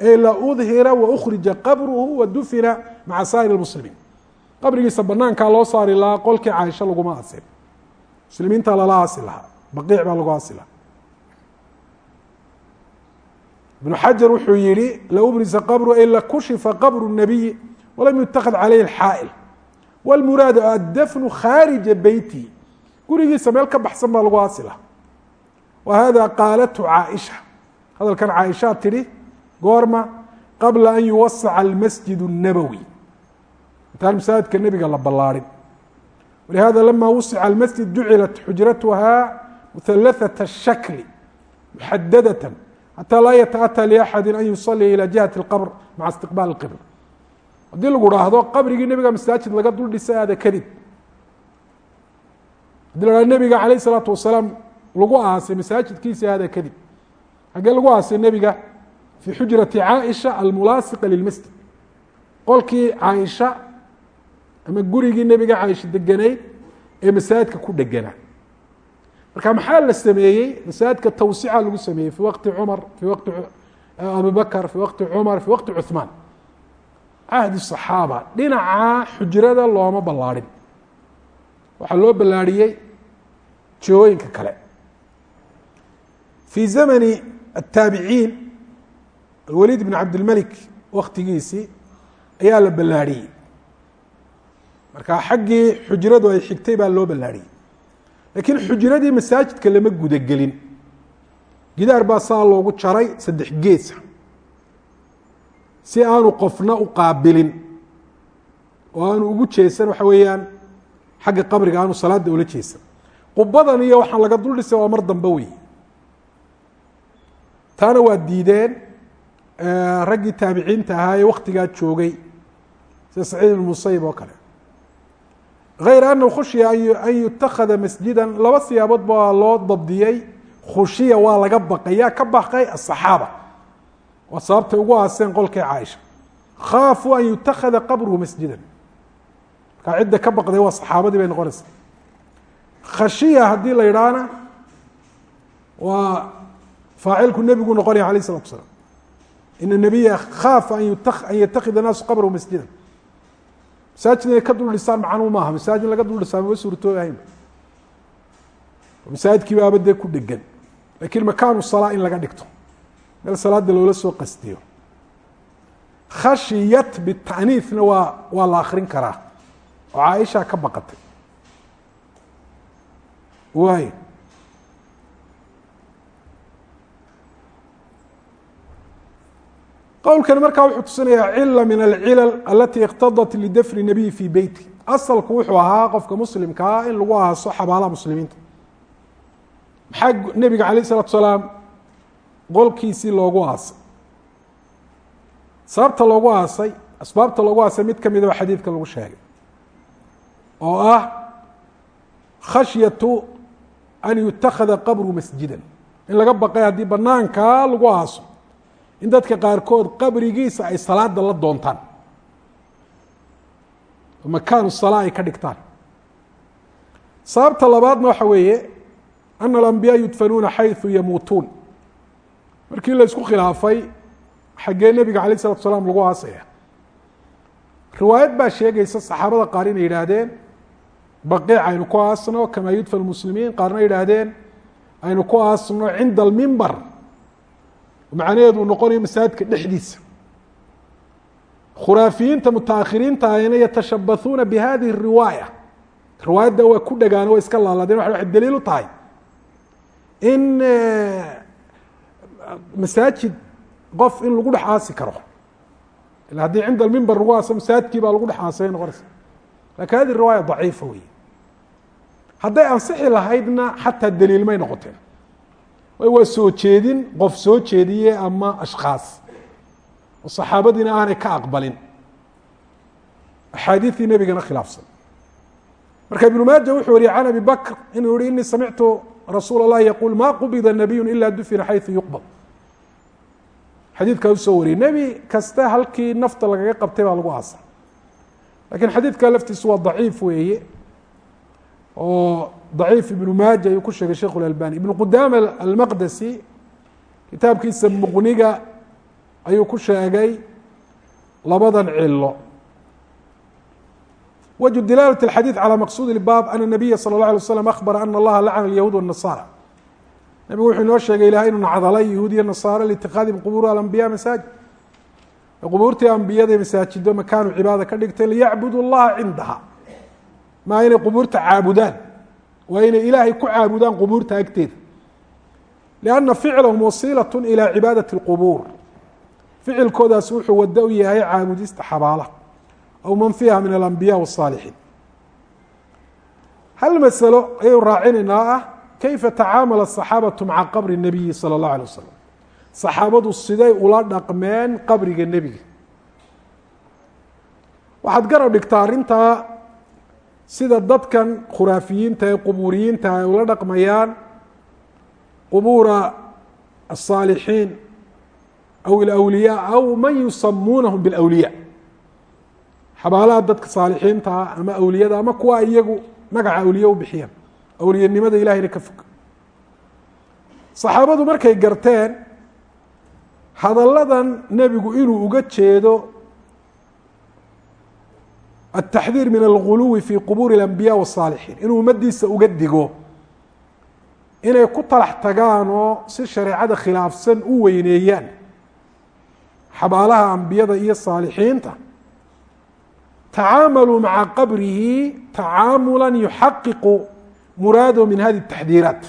ay laudhira waukhrija qabruhu wadufina maca saa'ir اmuslimiin qabrigiisa banaankaa loo saari lahaa qolkii caaisho laguma asin muslimiinta lala aasi lahaa baqiic baa lagu aasi lahaa ibnu xajar wuxuu yihi laubrisa qabru ay lakushifa qabru الnabiyi walam yutakad caleyhi اxaa'il wاlmuraadu addafnu khaarija beyti gurigiisa meel ka baxsan baa lagu aasi lahaa wa hada qaalatu caaisha hadalkan caaishaa tidhi goorma qabla an yuwasaca almasjid الnabowi intaan masaajidka nebiga la ballaarin walihada lama wusica almasjid jucilat xujratuha muhalaثaة الshakli muxadadaة xatى laa yataأtى liaxadi an yusalia ilى jihati اlqbr maca istiqbaal اqibl haddii lagu dhaahdo qabrigii nebiga masaajid laga dul dhisay aada kadib hadii la hahdo nebiga alayh الsalaatu wasalaam lagu aasay masaajidkiisi aada kadib xaggee lagu aasay nebiga fii xujrati caaisha almulaasiqa lilmasjid qolkii caaisha ama gurigii nebiga caaisha deganayd ee masaajidka ku dheganaa marka maxaa la sameeyey masaajidka tawsica lagu sameeyey fii waqti cumar fii waqti abi bakr fii waqti cumar fii waqti cuثmaan cahdi صaxaaba dhinaca xujrada looma ballaadhin waxaa loo ballaadhiyey jihooyinka kale fii zamani الtaabiciin alwaliid bn cabdilmelik waktigiisii ayaa la ballaadhiyey marka xaggii xujradu ay xigtay baa loo ballaadhiyey lakiin xujradii masaajidka lama gudagelin gidaar baa saa loogu jaray saddex geesa si aanu qofna u qaabilin oo aanu ugu jeesan waxa weeyaan xagga qabriga aanu salaada ula jeesan qubadan iyo waxaan laga dul dhisay waa mar dambe wey taana waa diideen raggii taabiciinta ahaa ee waktigaa joogay sida saciid ibn musayib oo kale غayr anahu khushiya an yutakada masjida laba siyaabood baa loo dabdiyey khushiya waa laga baqay yaa ka baqay aلصaxaaba waa sababtay ugu aaseen qolkii caaisha. Khaafuu an yutakada qabruhu masjidan. Markaa cidda ka baqday waa saxaabadii bay noqonaysaa khashiya haddii la idhaahna waa faacilku nebiguu noqonaya alayh isalatu asalaam ina nebiya khaafa an yatakida naasu qabrahu masjidan. Masaajid inay ka dul dhisaan macnuu maaha masaajid in laga dul dhisaa mama suurtoobi ahayn. Masaajidkii baaba ku dhegan. Lakin makaanu salaa in laga dhigto meel salaada loola soo qastiyo. Khashiyat bitaniifna waa waa la akrin karaa. Oo caaisha ka baqatay. Waay qowlkani markaa wuxuu tusinayaa cila min alcilal alati iqtadat lidafni nabiyi fii beyti asalku wuxuu ahaa qofka muslimkaa in lagu aaso xabaalaha muslimiinta. Maxaa nebiga alayh isalatu salaam qolkiisii loogu aasay. Sababta loogu aasay asbaabta loogu aasay mid kamida ba xadiidka lagu sheegay oo ah khashyatu an yutakada qabru masjidan. In laga baqay haddii banaankaa lagu aaso in dadka qaarkood qabrigiisa ay salaada la doontaan oo makaanu salaa ay ka dhigtaan. Sababta labaadna waxa weeye ana alambiyaa yudfanuuna xayثu yamuutuun markii la isku khilaafay xaggee nebiga alayه الsalatu salaam lagu aasaya riwaayad baa sheegaysa saxaabada qaar inay yidhaahdeen baqiic aynu ku aasno kamaa yudfan muslimiin qaarna yidhaahdeen aynu ku aasno cinda almimbar macnaheedu uu noqonayo masaajidka dhexdiisa khuraafiyiinta mutaakhiriinta ahna yatashabahuuna bihadihi الriwaaya riwaayadda waa ku dhagaan waa iska laaladeen waxay daliil u tahay in masaajid qof in lagu dhex aasi karo. Ila haddii cinda almimber lagu aaso masaajidkii baa lagu dhex aasay noqonaysa laakiin hadi riwaaya daciifa wey hadday ansixi lahaydna xataa daliil noqoteen. Waay waa soo jeedin qof soo jeediye ama ashkaas oo saxaabadiina aanay ka aqbalin. Axaadiiii nebigana khilaafsan. Marka ibnu maaja wuxuu wariyey can abi bakr inuu yihi inii samictu rasuul اllahi yaquul ma qubida nabiyu ila dufina xayثu yuqbad xadiidkaa usoo wariyey nebi kasta halkii nafta lagaga qabtay baa lagu aasa lakiin xadiidka laftiisu waa daciif weeye oo ضaciif ibnu maaja ayuu ku sheegay sheikh اlalbani ibnu qudama almaqdesi kitaabkiisa muqniga ayuu ku sheegay labadan cilo wجه dilaalة الxadيiث عalى maqsud الbab أن النabiya slى الlه عليه وsلم أخbara أن اllaha lacna الyahuud والنasارى nebigu wuxuu inoo sheegay ilahay inuu nacdalay yahuud iyo nasaaro liitikhaadihim qubuur alambiya masaajid. Qubuurtii ambiyada masaajido makaanu cibaada ka dhigtay liyacbudu llaha cindaha. Maa inay qubuurta caabudaan waa inay ilaahay ku caabudaan qubuurta agteeda. Lianna ficlahum wasiilat ilaa cibaadati اlqubuur ficilkoodaas wuxuu wado u yahay caabudista xabaala aw man fiiha min alambiya wاsaalixiin hal masalo ayaynu raacinaynaa ah? kayfa tacaamala الصaxaabatu maca qabri الnabiyi salى الlaه alيه wasalam saxaabadu siday ula dhaqmeen qabriga nebiga waxaad garab dhigtaa arrintaa sida dadkan khuraafiyiinta ee qubuuriyiinta ay ula dhaqmayaan qubuura الصaalixiin aw اlأwliyaa aw man yusamuunahum bاlأwliya xabaalaha dadka saalixiinta ah ama awliyada ama kuwa iyagu magaca awliye u bixiyaan awliyanimada ilahayna ka fog saxaabadu markay garteen hadalladan nebigu inuu uga jeedo التaxdiir min الغuluwi fi qubuuri الأnbiya والصaalixiin inuu ummaddiisa uga digo inay ku talax tagaan oo si shareecada khilaafsan u weyneeyaan xabaalaha ambiyada iyo saalixiinta tacaamaluu maca qabrihi tacaamula yuxaqiqu muraadahu min hadi الtaxdiiraat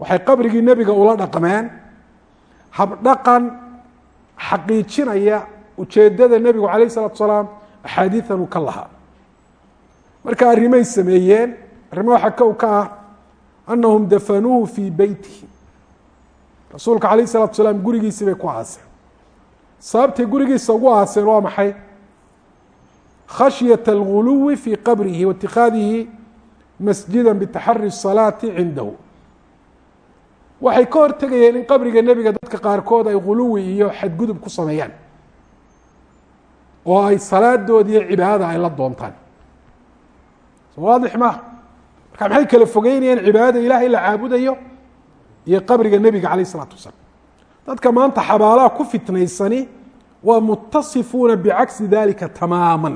waxay qabrigii nebiga ula dhaqmeen habdhaqan xaqiijinaya ujeedada nebigu alayه الsalatu salaam axaadiidan uu ka lahaa marka arrimay sameeyeen arrimo waxaa kow ka ah anahum dafanuuhu fii beytihi rasuulka alayh الsalatu salaam gurigiisii bay ku aaseen sababtay gurigiisa ugu aaseen waa maxay khashyaة اlguluwi fii qabrihi waاtikhaadihi masjida bitaxari الsalaati cindahu. Waxay ka hortegayeen in qabriga nebiga dadka qaarkood ay quluwi iyo xadgudub ku sameeyaan oo ay salaadood iyo ay la doontaan. Waadix ma marka maxay kala fogeynayaan cibaadada ilaahay la caabudayo iyo qabriga nebiga calayh isalaatu wasalaam? Dadka maanta xabaalaha ku fitnaysani waa mutasifuuna bicagsi dalika tamaaman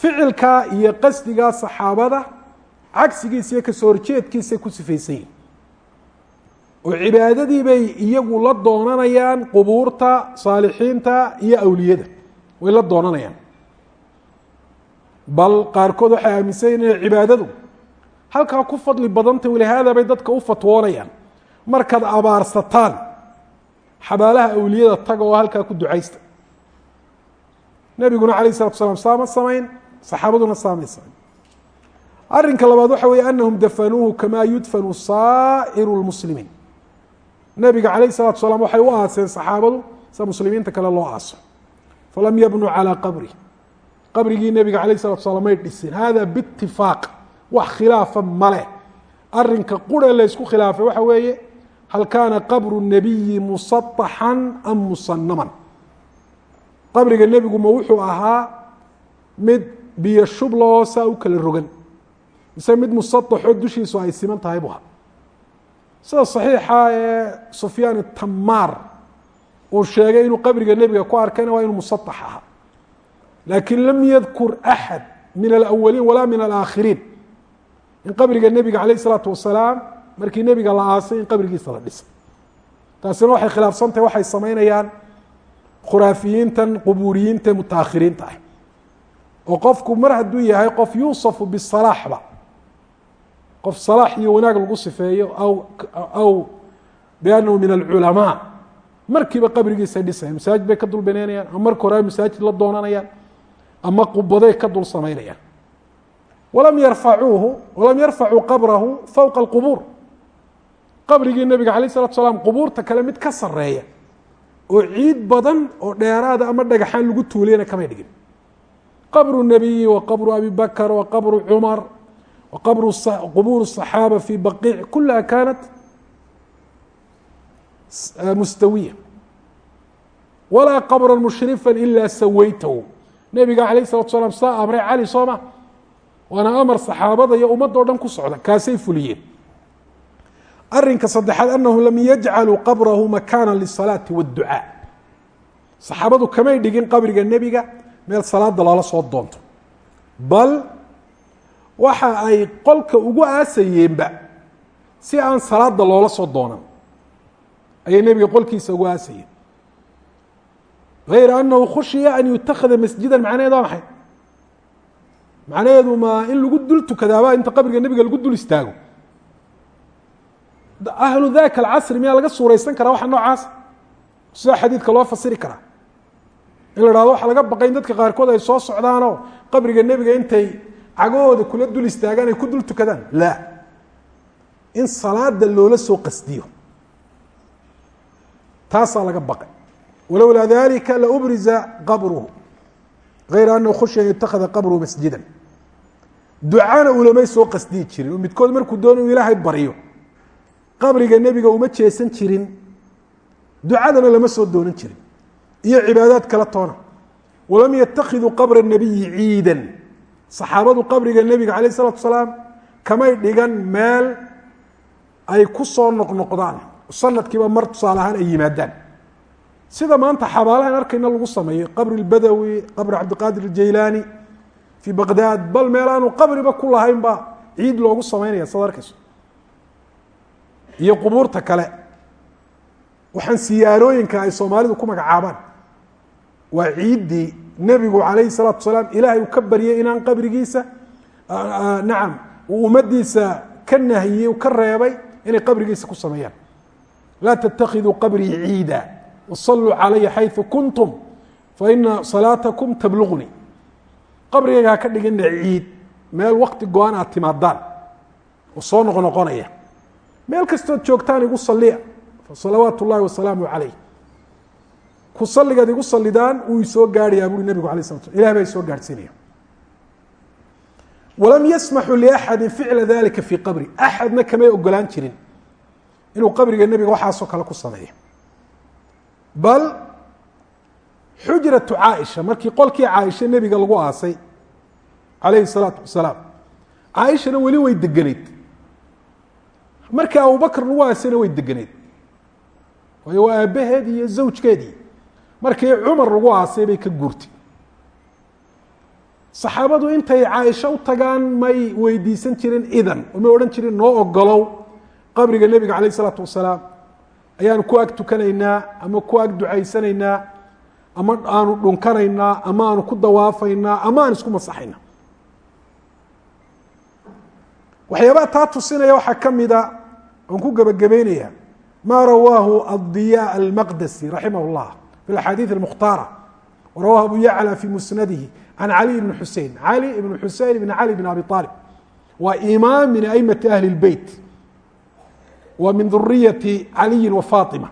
ficilkaa iyo qasdigaa saxaabada cagsigiisa iyo ka soo horjeedkiisay ku sifaysan yihiin oo cibaadadii bay iyagu la doonanayaan qubuurta saalixiinta iyo awliyada. Way la doonanayaan. Bal qaarkood waxay aaminsan inay cibaadadu halkaa ku fadli badantay walihaada bay dadka u fatwoonayaan. Markaad abaarsataan xabaalaha awliyada taga oo halkaa ku ducaysta. Nebiguna alayh الsalatu salaam saama samayn saxaabaduna saamaysa arinka labaad waxa weeye anahum dafanuuhu kamaa yudfanu saa'iru lmuslimiin. Nabiga calayh salatu salaam waxay u aaseen saxaabadu sida muslimiinta kale loo aaso. Falam yabnuu calaa qabri. Qabrigii nabiga calayh salatu salaam may dhisin hada biitifaaq wax khilaafa male arinka qure laysku khilaafay waxa weeye hal kaana qabru nabiyi musaaxan am musanaman qabriga nebigu ma wuxuu ahaa mid biyo shubloo saa u kala rogan. Mise mid musaaxoo dushiisu ay siman tahay bu sida saxiixa ee sufyaan itamaar uu sheegay inuu qabriga nebiga ku arkayna waa inuu musaax aha laakiin lam yadkur axad min alawaliin walaa min alaakhiriin. In qabriga nebiga calayh isalaatu wasalaam markii nebiga la aasay in qabrigiisa la dhisay. Taasina waxay khilaafsantahay waxay samaynayaan khuraafiyiintan qubuuriyiinta mutaakhiriinta ah oo qofku mar hadduu yahay qof yuusafu bisalaaxba qof salaax iyo wanaag lagu sifeeyo aw aw biannahu min alculamaa. Markiiba qabrigiisa dhisaya masaajid bay ka dul banaynayaan ama marka hore masaajid la doonanayaan ama qubaday ka dul samaynayaan. Walam yarfacuuhu walam yarfacuu qabrahu fowqa alqubuur. Qabrigii nebiga alayh الsalatu salaam qubuurta kale mid ka sareeya oo ciid badan oo dheeraada ama dhagaxaan lagu tuuliyana kamay dhigin qabru الnabiyi wa qabru abi bakr wa qabru cumar wa qabru qubuur الصaxaaba fi baqiic kulaha kanat mustawiya walaa qabra mushrifa ila sawaytahu nebiga alayh الsalatu salaam saa amray cali soo ma waana amar saxaabada iyo ummadoo dhan ku socda kaasay fuliyeen arinka saddexaad anahu lam yajcaluu qabrahu makaana lisalaati wاdducaa saxaabadu kamay dhigin qabriga nebiga meel salaada loola soo doonto. Bal waxa ay qolka ugu aasayeenba si aan salaada loola soo doonan. Ayay nebiga qolkiisa ugu aasayeen. غayra anahu khushiya an yutakhada masjida macnaheed waa maxay? Macnaheedu ma in lagu dul tukadaaba inta qabriga nebiga lagu dul istaago. Ahlu daka alcasri miyaa laga suuraysan karaa waxa noocaas? Sida xadiidka loo fasiri karaa in la hahdo waxa laga baqay in dadka qaarkood ay soo socdaanoo qabriga nebiga intay cagahooda kula dul istaagaan ay ku dul tukadaan. La. In salaada loola soo qasdiyo. Taasaa laga baqay. Walowlaa dalika laubriza qabruhu. غayra anahu khushiya an yutakhada qabruhu masjida ducana ulamay soo qasdiyi jirin. Oo midkood markuu doona inu ilaahay baryo qabriga nebiga uma jeesan jirin. Ducadana lama soo doonan jirin iyo cibaadaad kala toona. Walam yatakiduu qabra nabiyi ciidan. Saxaabadu qabriga nebiga alayh isalatu asalaam kamay dhigan meel ay ku soo noqnoqdaan. Sanadkiiba mar tusaale ahaan ay yimaadaan. Sida maanta xabaalahan arkayna lagu sameeyey qabri lbadawi qabri cabdiqaadir jaylaani fii baqdaad bal meelaanu qabriba ku lahaynba ciid loogu sameynaya sad arkayso. Iyo qubuurta kale. Waxaan siyaarooyinka ay soomaalidu ku magacaabaan waa ciiddii nebigu calayhi salaatu wasalaam ilaahay uu ka baryay inaan qabrigiisa nacam uu ummadiisa ka nahiyey u ka reebay inay qabrigiisa ku sameeyaan. Laa tatakiduu qabrii ciida wasaluu calaya xayثu kuntum faina salaatakum tabluqnii qabrigayga ha ka dhigina ciid meel wakti go-an aad timaadaan oo soo noqnoqonaya meel kastood joogtaan igu saliya fasalawaat اllahi wasalaamu calayh ku saligaad igu salidaan wuu isoo gaarhayaa buri nebigu alay slat sl ilah baa isoo gaarhsiinaya walam yasmaxu liaxadi ficla dalika fii qabri. Axadna kamay ogolaan jirin inuu qabriga nebiga waxaasoo kale ku sameeyo. Bal xujratu caaisha markii qolkii caaisha nebiga lagu aasay calayhi salaatu wasalaam caaishana weli way degeneyd markii abubakr lagu aasayna way degeneyd waayo waa aabbaheed iyo zawjkeedii markii cumar lagu aasay bay ka guurtay. Saxaabadu intay caaisho u tagaan may weydiisan jirin idan uma odhan jirin noo ogolow qabriga nebiga calayh isalaatu wasalaam ayaanu ku ag tukanaynaa ama ku ag ducaysanaynaa ama aanu dhunkanaynaa ama aanu ku dawaafaynaa ama aan isku masaxaynaa waxyaabaa taa tusinaya waxaa ka mida oon ku gebagabeynaya maa rawaahu addiyaa almaqdasi raximahullah fi اaxaadiiث اlmukhtaara warawahu abu yaclى fi musnadihi can cali bn xusein cali ibn xusein ibn cali bn abi طaalib waa imaam min aimati ahli اlbeyt wa min duriyati caliyi wa faطima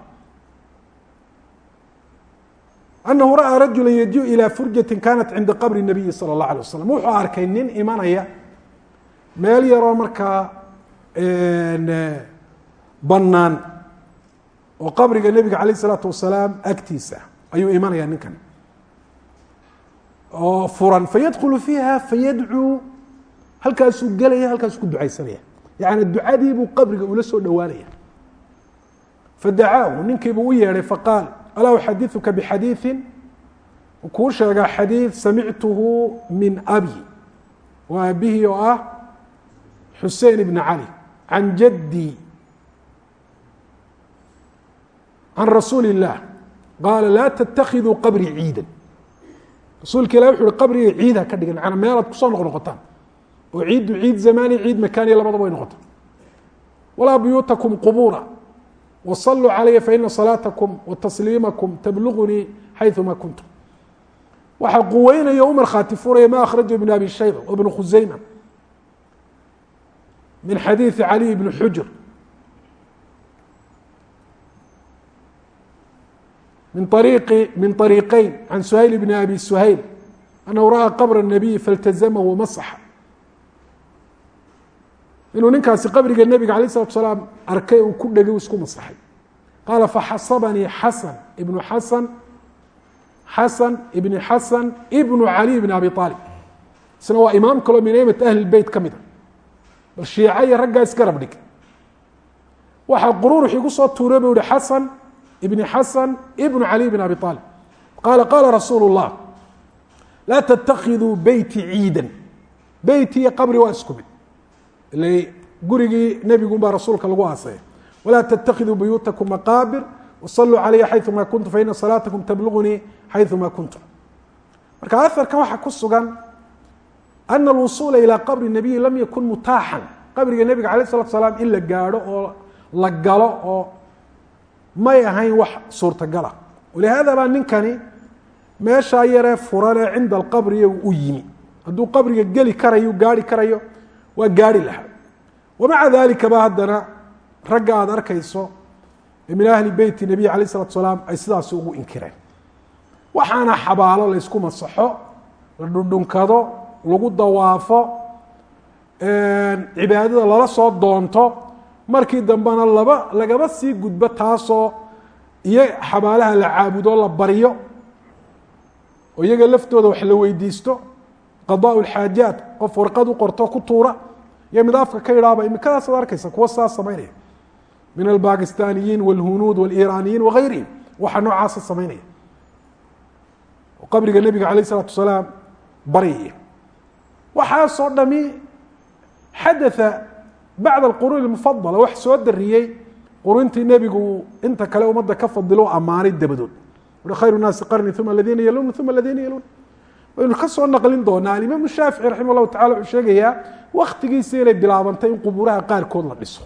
anahu raأى rajula yajiu ilى furjati kanat cinda qabri الnabiyi salى الlah alيه waslm wuxuu arkay nin imanaya meel yaroo markaa banaan oo qabriga nebiga alayh الsalaatu wasalaam agtiisa ayuu imanaya ninkan oo furan fayadkulu fiiha fayadcuu halkaasuu gelaya halkaasuu ku ducaysanaya yani ducadii buu qabriga ula soo dhowaanaya fadacaahu ninkiibuu u yeedhay faqaal alaa uxadiثuka bxadiiثi kuu sheegaa xadiiث samictuhu min abi waa aabihii oo ah xusein ibn cali can jaddi can rasuuli الlah qaala laa ttakiduu qabri ciida rasuulka ilah wuxu uhi qabriga ciid ha ka dhigan maana meelaad kusoo noq noqotaan oo ciiddu ciid zamani ciid makaaniya labadaba way noqota walaa buyuutakum qubuura wasaluu calaya faina salaatakum watasliimakum tablugunii xayثuma kuntum waxaa quweynaya u markhaati furaya ma akhraja ibn abi shayba wbnu khusayma min xadiiثi caliي bn xujr min ariiqi min طariiqeyn can suhayl bn abi suhayl anahu raأى qabr الnabiy faاltazamahu masaxa inuu ninkaasi qabriga nebiga alay الslatu salaam arkay uu ku dhegay isku masaxay qaala faxasabanii xasan ibnu xasan xasan ibni xasan ibnu caliy bn abi aalib isna waa imaam kaloo min aimati ahli beyt ka mid a bal shiica iyo raggaa isgarab dhig waxaa qururux igu soo tuuray buu ihi xasan ibni xasan ibnu caliy bn abi aalib qaala qaala rasuulu الlah laa ttakiduu beyti ciida beyti iyo qabri waa isku mid ila gurigii nebigun baa rasuulka lagu aasaya walaa ttakiduu buyuutakum maqaabir wasaluu calaya xayثuma kuntum faina salaatakum tablugunii xayثuma kuntum marka aarkan waxaa ku sugan ana alwusuula ilaa qabri nabiyi lam yakun mutaaxan qabriga nebiga alay slatu salaam in la gaadho oo la galo oo may ahayn wax suurtagala. Walihaada baa ninkani meeshaa yaree furanee cinda alqabri u yimi. Hadduu qabriga geli karayo gaari karayo waa gaari lahaa. Wamaca dalika ba haddana ragga aada arkayso ee min ahli beyti nabiy alayh isalatu salaam ay sidaasi ugu inkireen. Waxaana xabaalo laysku masaxo la dhundhunkado lagu dawaafo cibaadada lala soo doonto markii dambena laba lagaba sii gudbo taasoo iyo xabaalaha la caabudo la baryo oo iyaga laftooda wax la weydiisto qadaa ulxaajaat qof warqad u qorto ku tuura iyo mid ka idhaaba imikadaasaad arkaysa kuwa saa samaynaya. Min albaakistaniyiin walhunuud waliiraaniyiin wagayrihim waxaa noocaasa samaynaya. Qabriga nebiga alayh isalaatu wasalaam baryaya waxaasoo dhami xadaa bacd alquruun اmufadala wax soo dariyey quruntii nebigu inta kale ummadda ka fadilo ammaanay dabadood ui khayr naasi qarni uma aladiina yaluuna uma aladiina yaluuna waynu ka naqlin doonaa alimaam shaafici raximah llahu tacala wuxuu sheegayaa waktigiisa inay bilaabantay in qubuuraha qaarkood la dhiso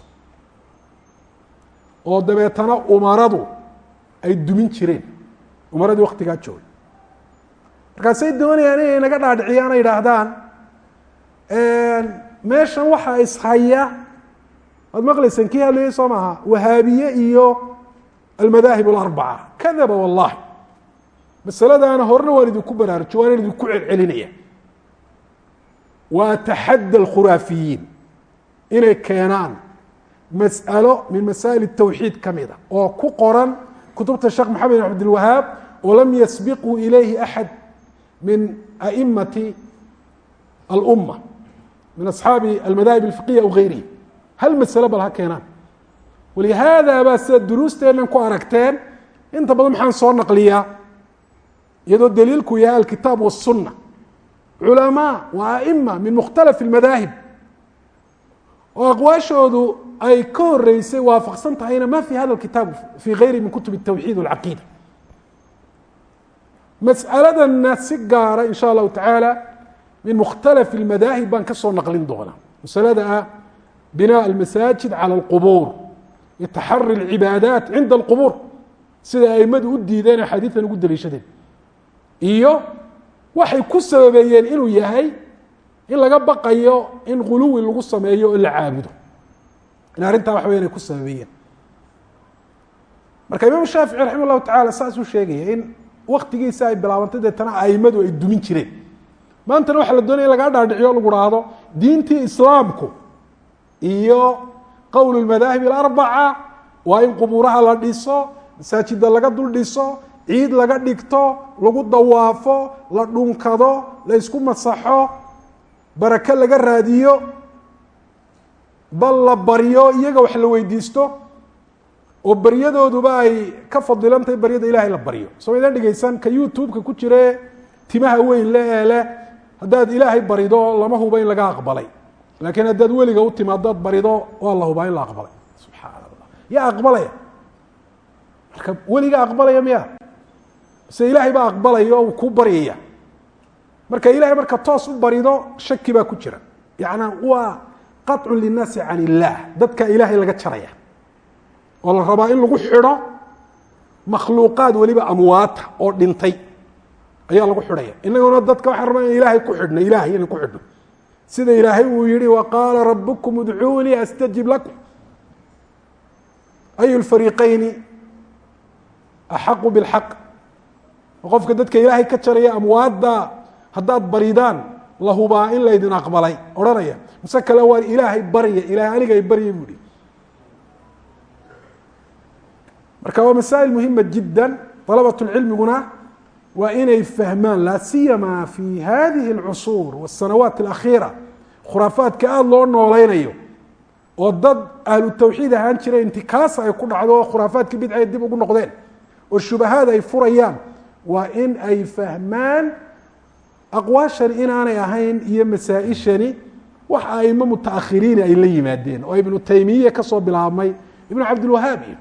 oo dabeetana umaradu ay dumin jireen umaradii waktigaa joogay markaasay doonayaan inay naga dhaadhiciyaan ay idhaahdaan meeshan waxaa ishaya waad maqlaysaan kii hadlayay soo maaha? Wahaabiye iyo almadaahib alarbaca kadaba wallahi masaladaana horena waan idinku baraarujo waan idinku celcelinaya. Waa taxadda alkhuraafiyiin. Inay keenaan mas'alo min masaa'il الtawxiid ka mida oo ku qoran kutubta sheekh maxamed bin cabdilwahaab oo yasbiquu ilayhi axad min aimati alumma min asxaabi almadaahib alfiqiya aw gayrihi hal masalo bal ha keenaan walihaada baa sida duruusteennan ku aragteen inta badan maxaan soo naqliyaa iyadoo daliilku yahay alkitaab waالsuna culamaa wa aima min mukhtalaf اlmadaahib oo aqwaashoodu ay ka horeysay waafaqsan tahayna ma fi hada kitaab fi gayri min kutub الtawxiid wاlcaqiida mas'aladana si gaara in sha allahu tacaala min mukhtalaf اlmadaahib baan ka soo naqlin doonaa masalada ah binaa almasaajid calى اlqubuur iyo taxari اlcibaadaat cinda اlqubuur sida aimadu u diideen axaadiidan ugu daliishadeen iyo waxay ku sababeeyeen inuu yahay in laga baqayo in guluwi lagu sameeyo oo la caabudo in arrintaa waxa weya inay ku sababeeyeen marka imaam shaafici raxima llahu tacala saasuu sheegaya in waktigiisa ay bilaabantay deetana aimadu ay dumin jireen maantana waxaa la doonaya in lagaa dhaadhiciyo lagu haahdo diintii islaamku iyo qowl lmadaahib alarbaca. Waa in qubuuraha la dhiso masaajida laga dul dhiso ciid laga dhigto lagu dawaafo la dhunkado la ysku masaxo barake laga raadiyo bal la baryo iyaga wax la weydiisto oo baryadooduba ay ka fadilan tahay baryada ilahay la baryo. Soo idan dhegeysan ka youtube-ka ku jire timaha weyn le ee haddaad ilaahay barido lama huba in laga aqbalay laakiin haddaad weliga u timaado ad barido waa la hubaa in la aqbalay subxaan allah yaa aqbalaya marka weliga aqbalaya miya se ilaahay baa aqbalaya o kuu baryaya marka ilahay marka toos u barido shaki baa ku jira yaعnaa waa qaطcu lلnaasi can الlah dadka ilaahay laga jaraya oo la rabaa in lagu xidho makhluuqaad weliba amwaata oo dhintay ayaa lagu xidhaya. Inaguna dadka waxaan rabaa ilaahay ku xidhno ilaahay inaan ku xidhno. Sida ilaahay uu yihi waqaala rabukum udcuunii astajib lakum. Ayu lfariiqayni axaqu bilxaq? Qofka dadka ilaahay ka jaraya amwaadda haddaad baridaan lahubaa in laydin aqbalay odhanaya. Mise kale waa ilaahay barya ilahay anigay barya buu ihi marka waa masaa'il muhima jiddan dalabat lcilmiguna waa inay fahmaan laa siyama fi hadihi اlcusuur wالsanawaat اlakhiira khuraafaadka aada loo nooleynayo oo dad ahlu tawxiid ahaan jira intikaasa ay ku dhacdo oo khuraafaadka bidcay dib ugu noqdeen oo shubahaad ay furayaan waa in ay fahmaan aqwaashani inaanay ahayn iyo masaa-ishani wax aimo mutaakhiriin ay la yimaadeen oo ibnu taymiya kasoo bilaabmay ibnu cabdilwahaab iyo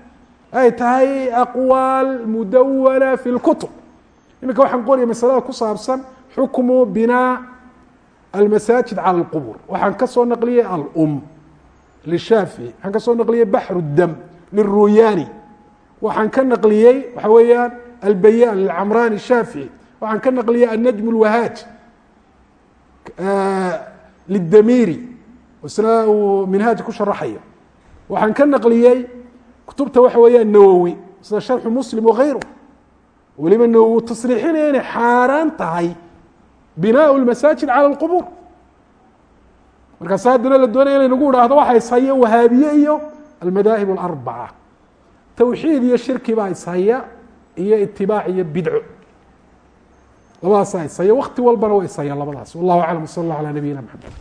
ay tahay aqwaal mudawana fi lkutub iminka waxaan qoraya masalada ku saabsan xukmu binaa almasaajid cala alqubur waxaan ka soo naqliyey alum lishaafici waxaan ka soo naqliyey baxru dam liruyani waxaan ka naqliyey waxa weeyaan albayaan lilcamrani shaafici waxaan ka naqliyey annajm اlwahaaj lidamiri isna uu minhaaj ku sharaxayo. Waxaan ka naqliyey kutubta waxa weeyaan nawowi sida sharxu muslim wagayru weliba nawowi tasriixinaya inay xaaraan tahay binaaء اlmasaajid calى اlqubur markaas haddana la doonaya inay nagu idhaahdo waxa ishaya wahaabiye iyo almadaahib اlarbaca tawxiid iyo shirki baa ishaya iyo itibaac iyo bidco labadaasa ishaya wakti walbana waa ishayaan labadaas wallahu aclam w sal اllah alى nabiyina mxamed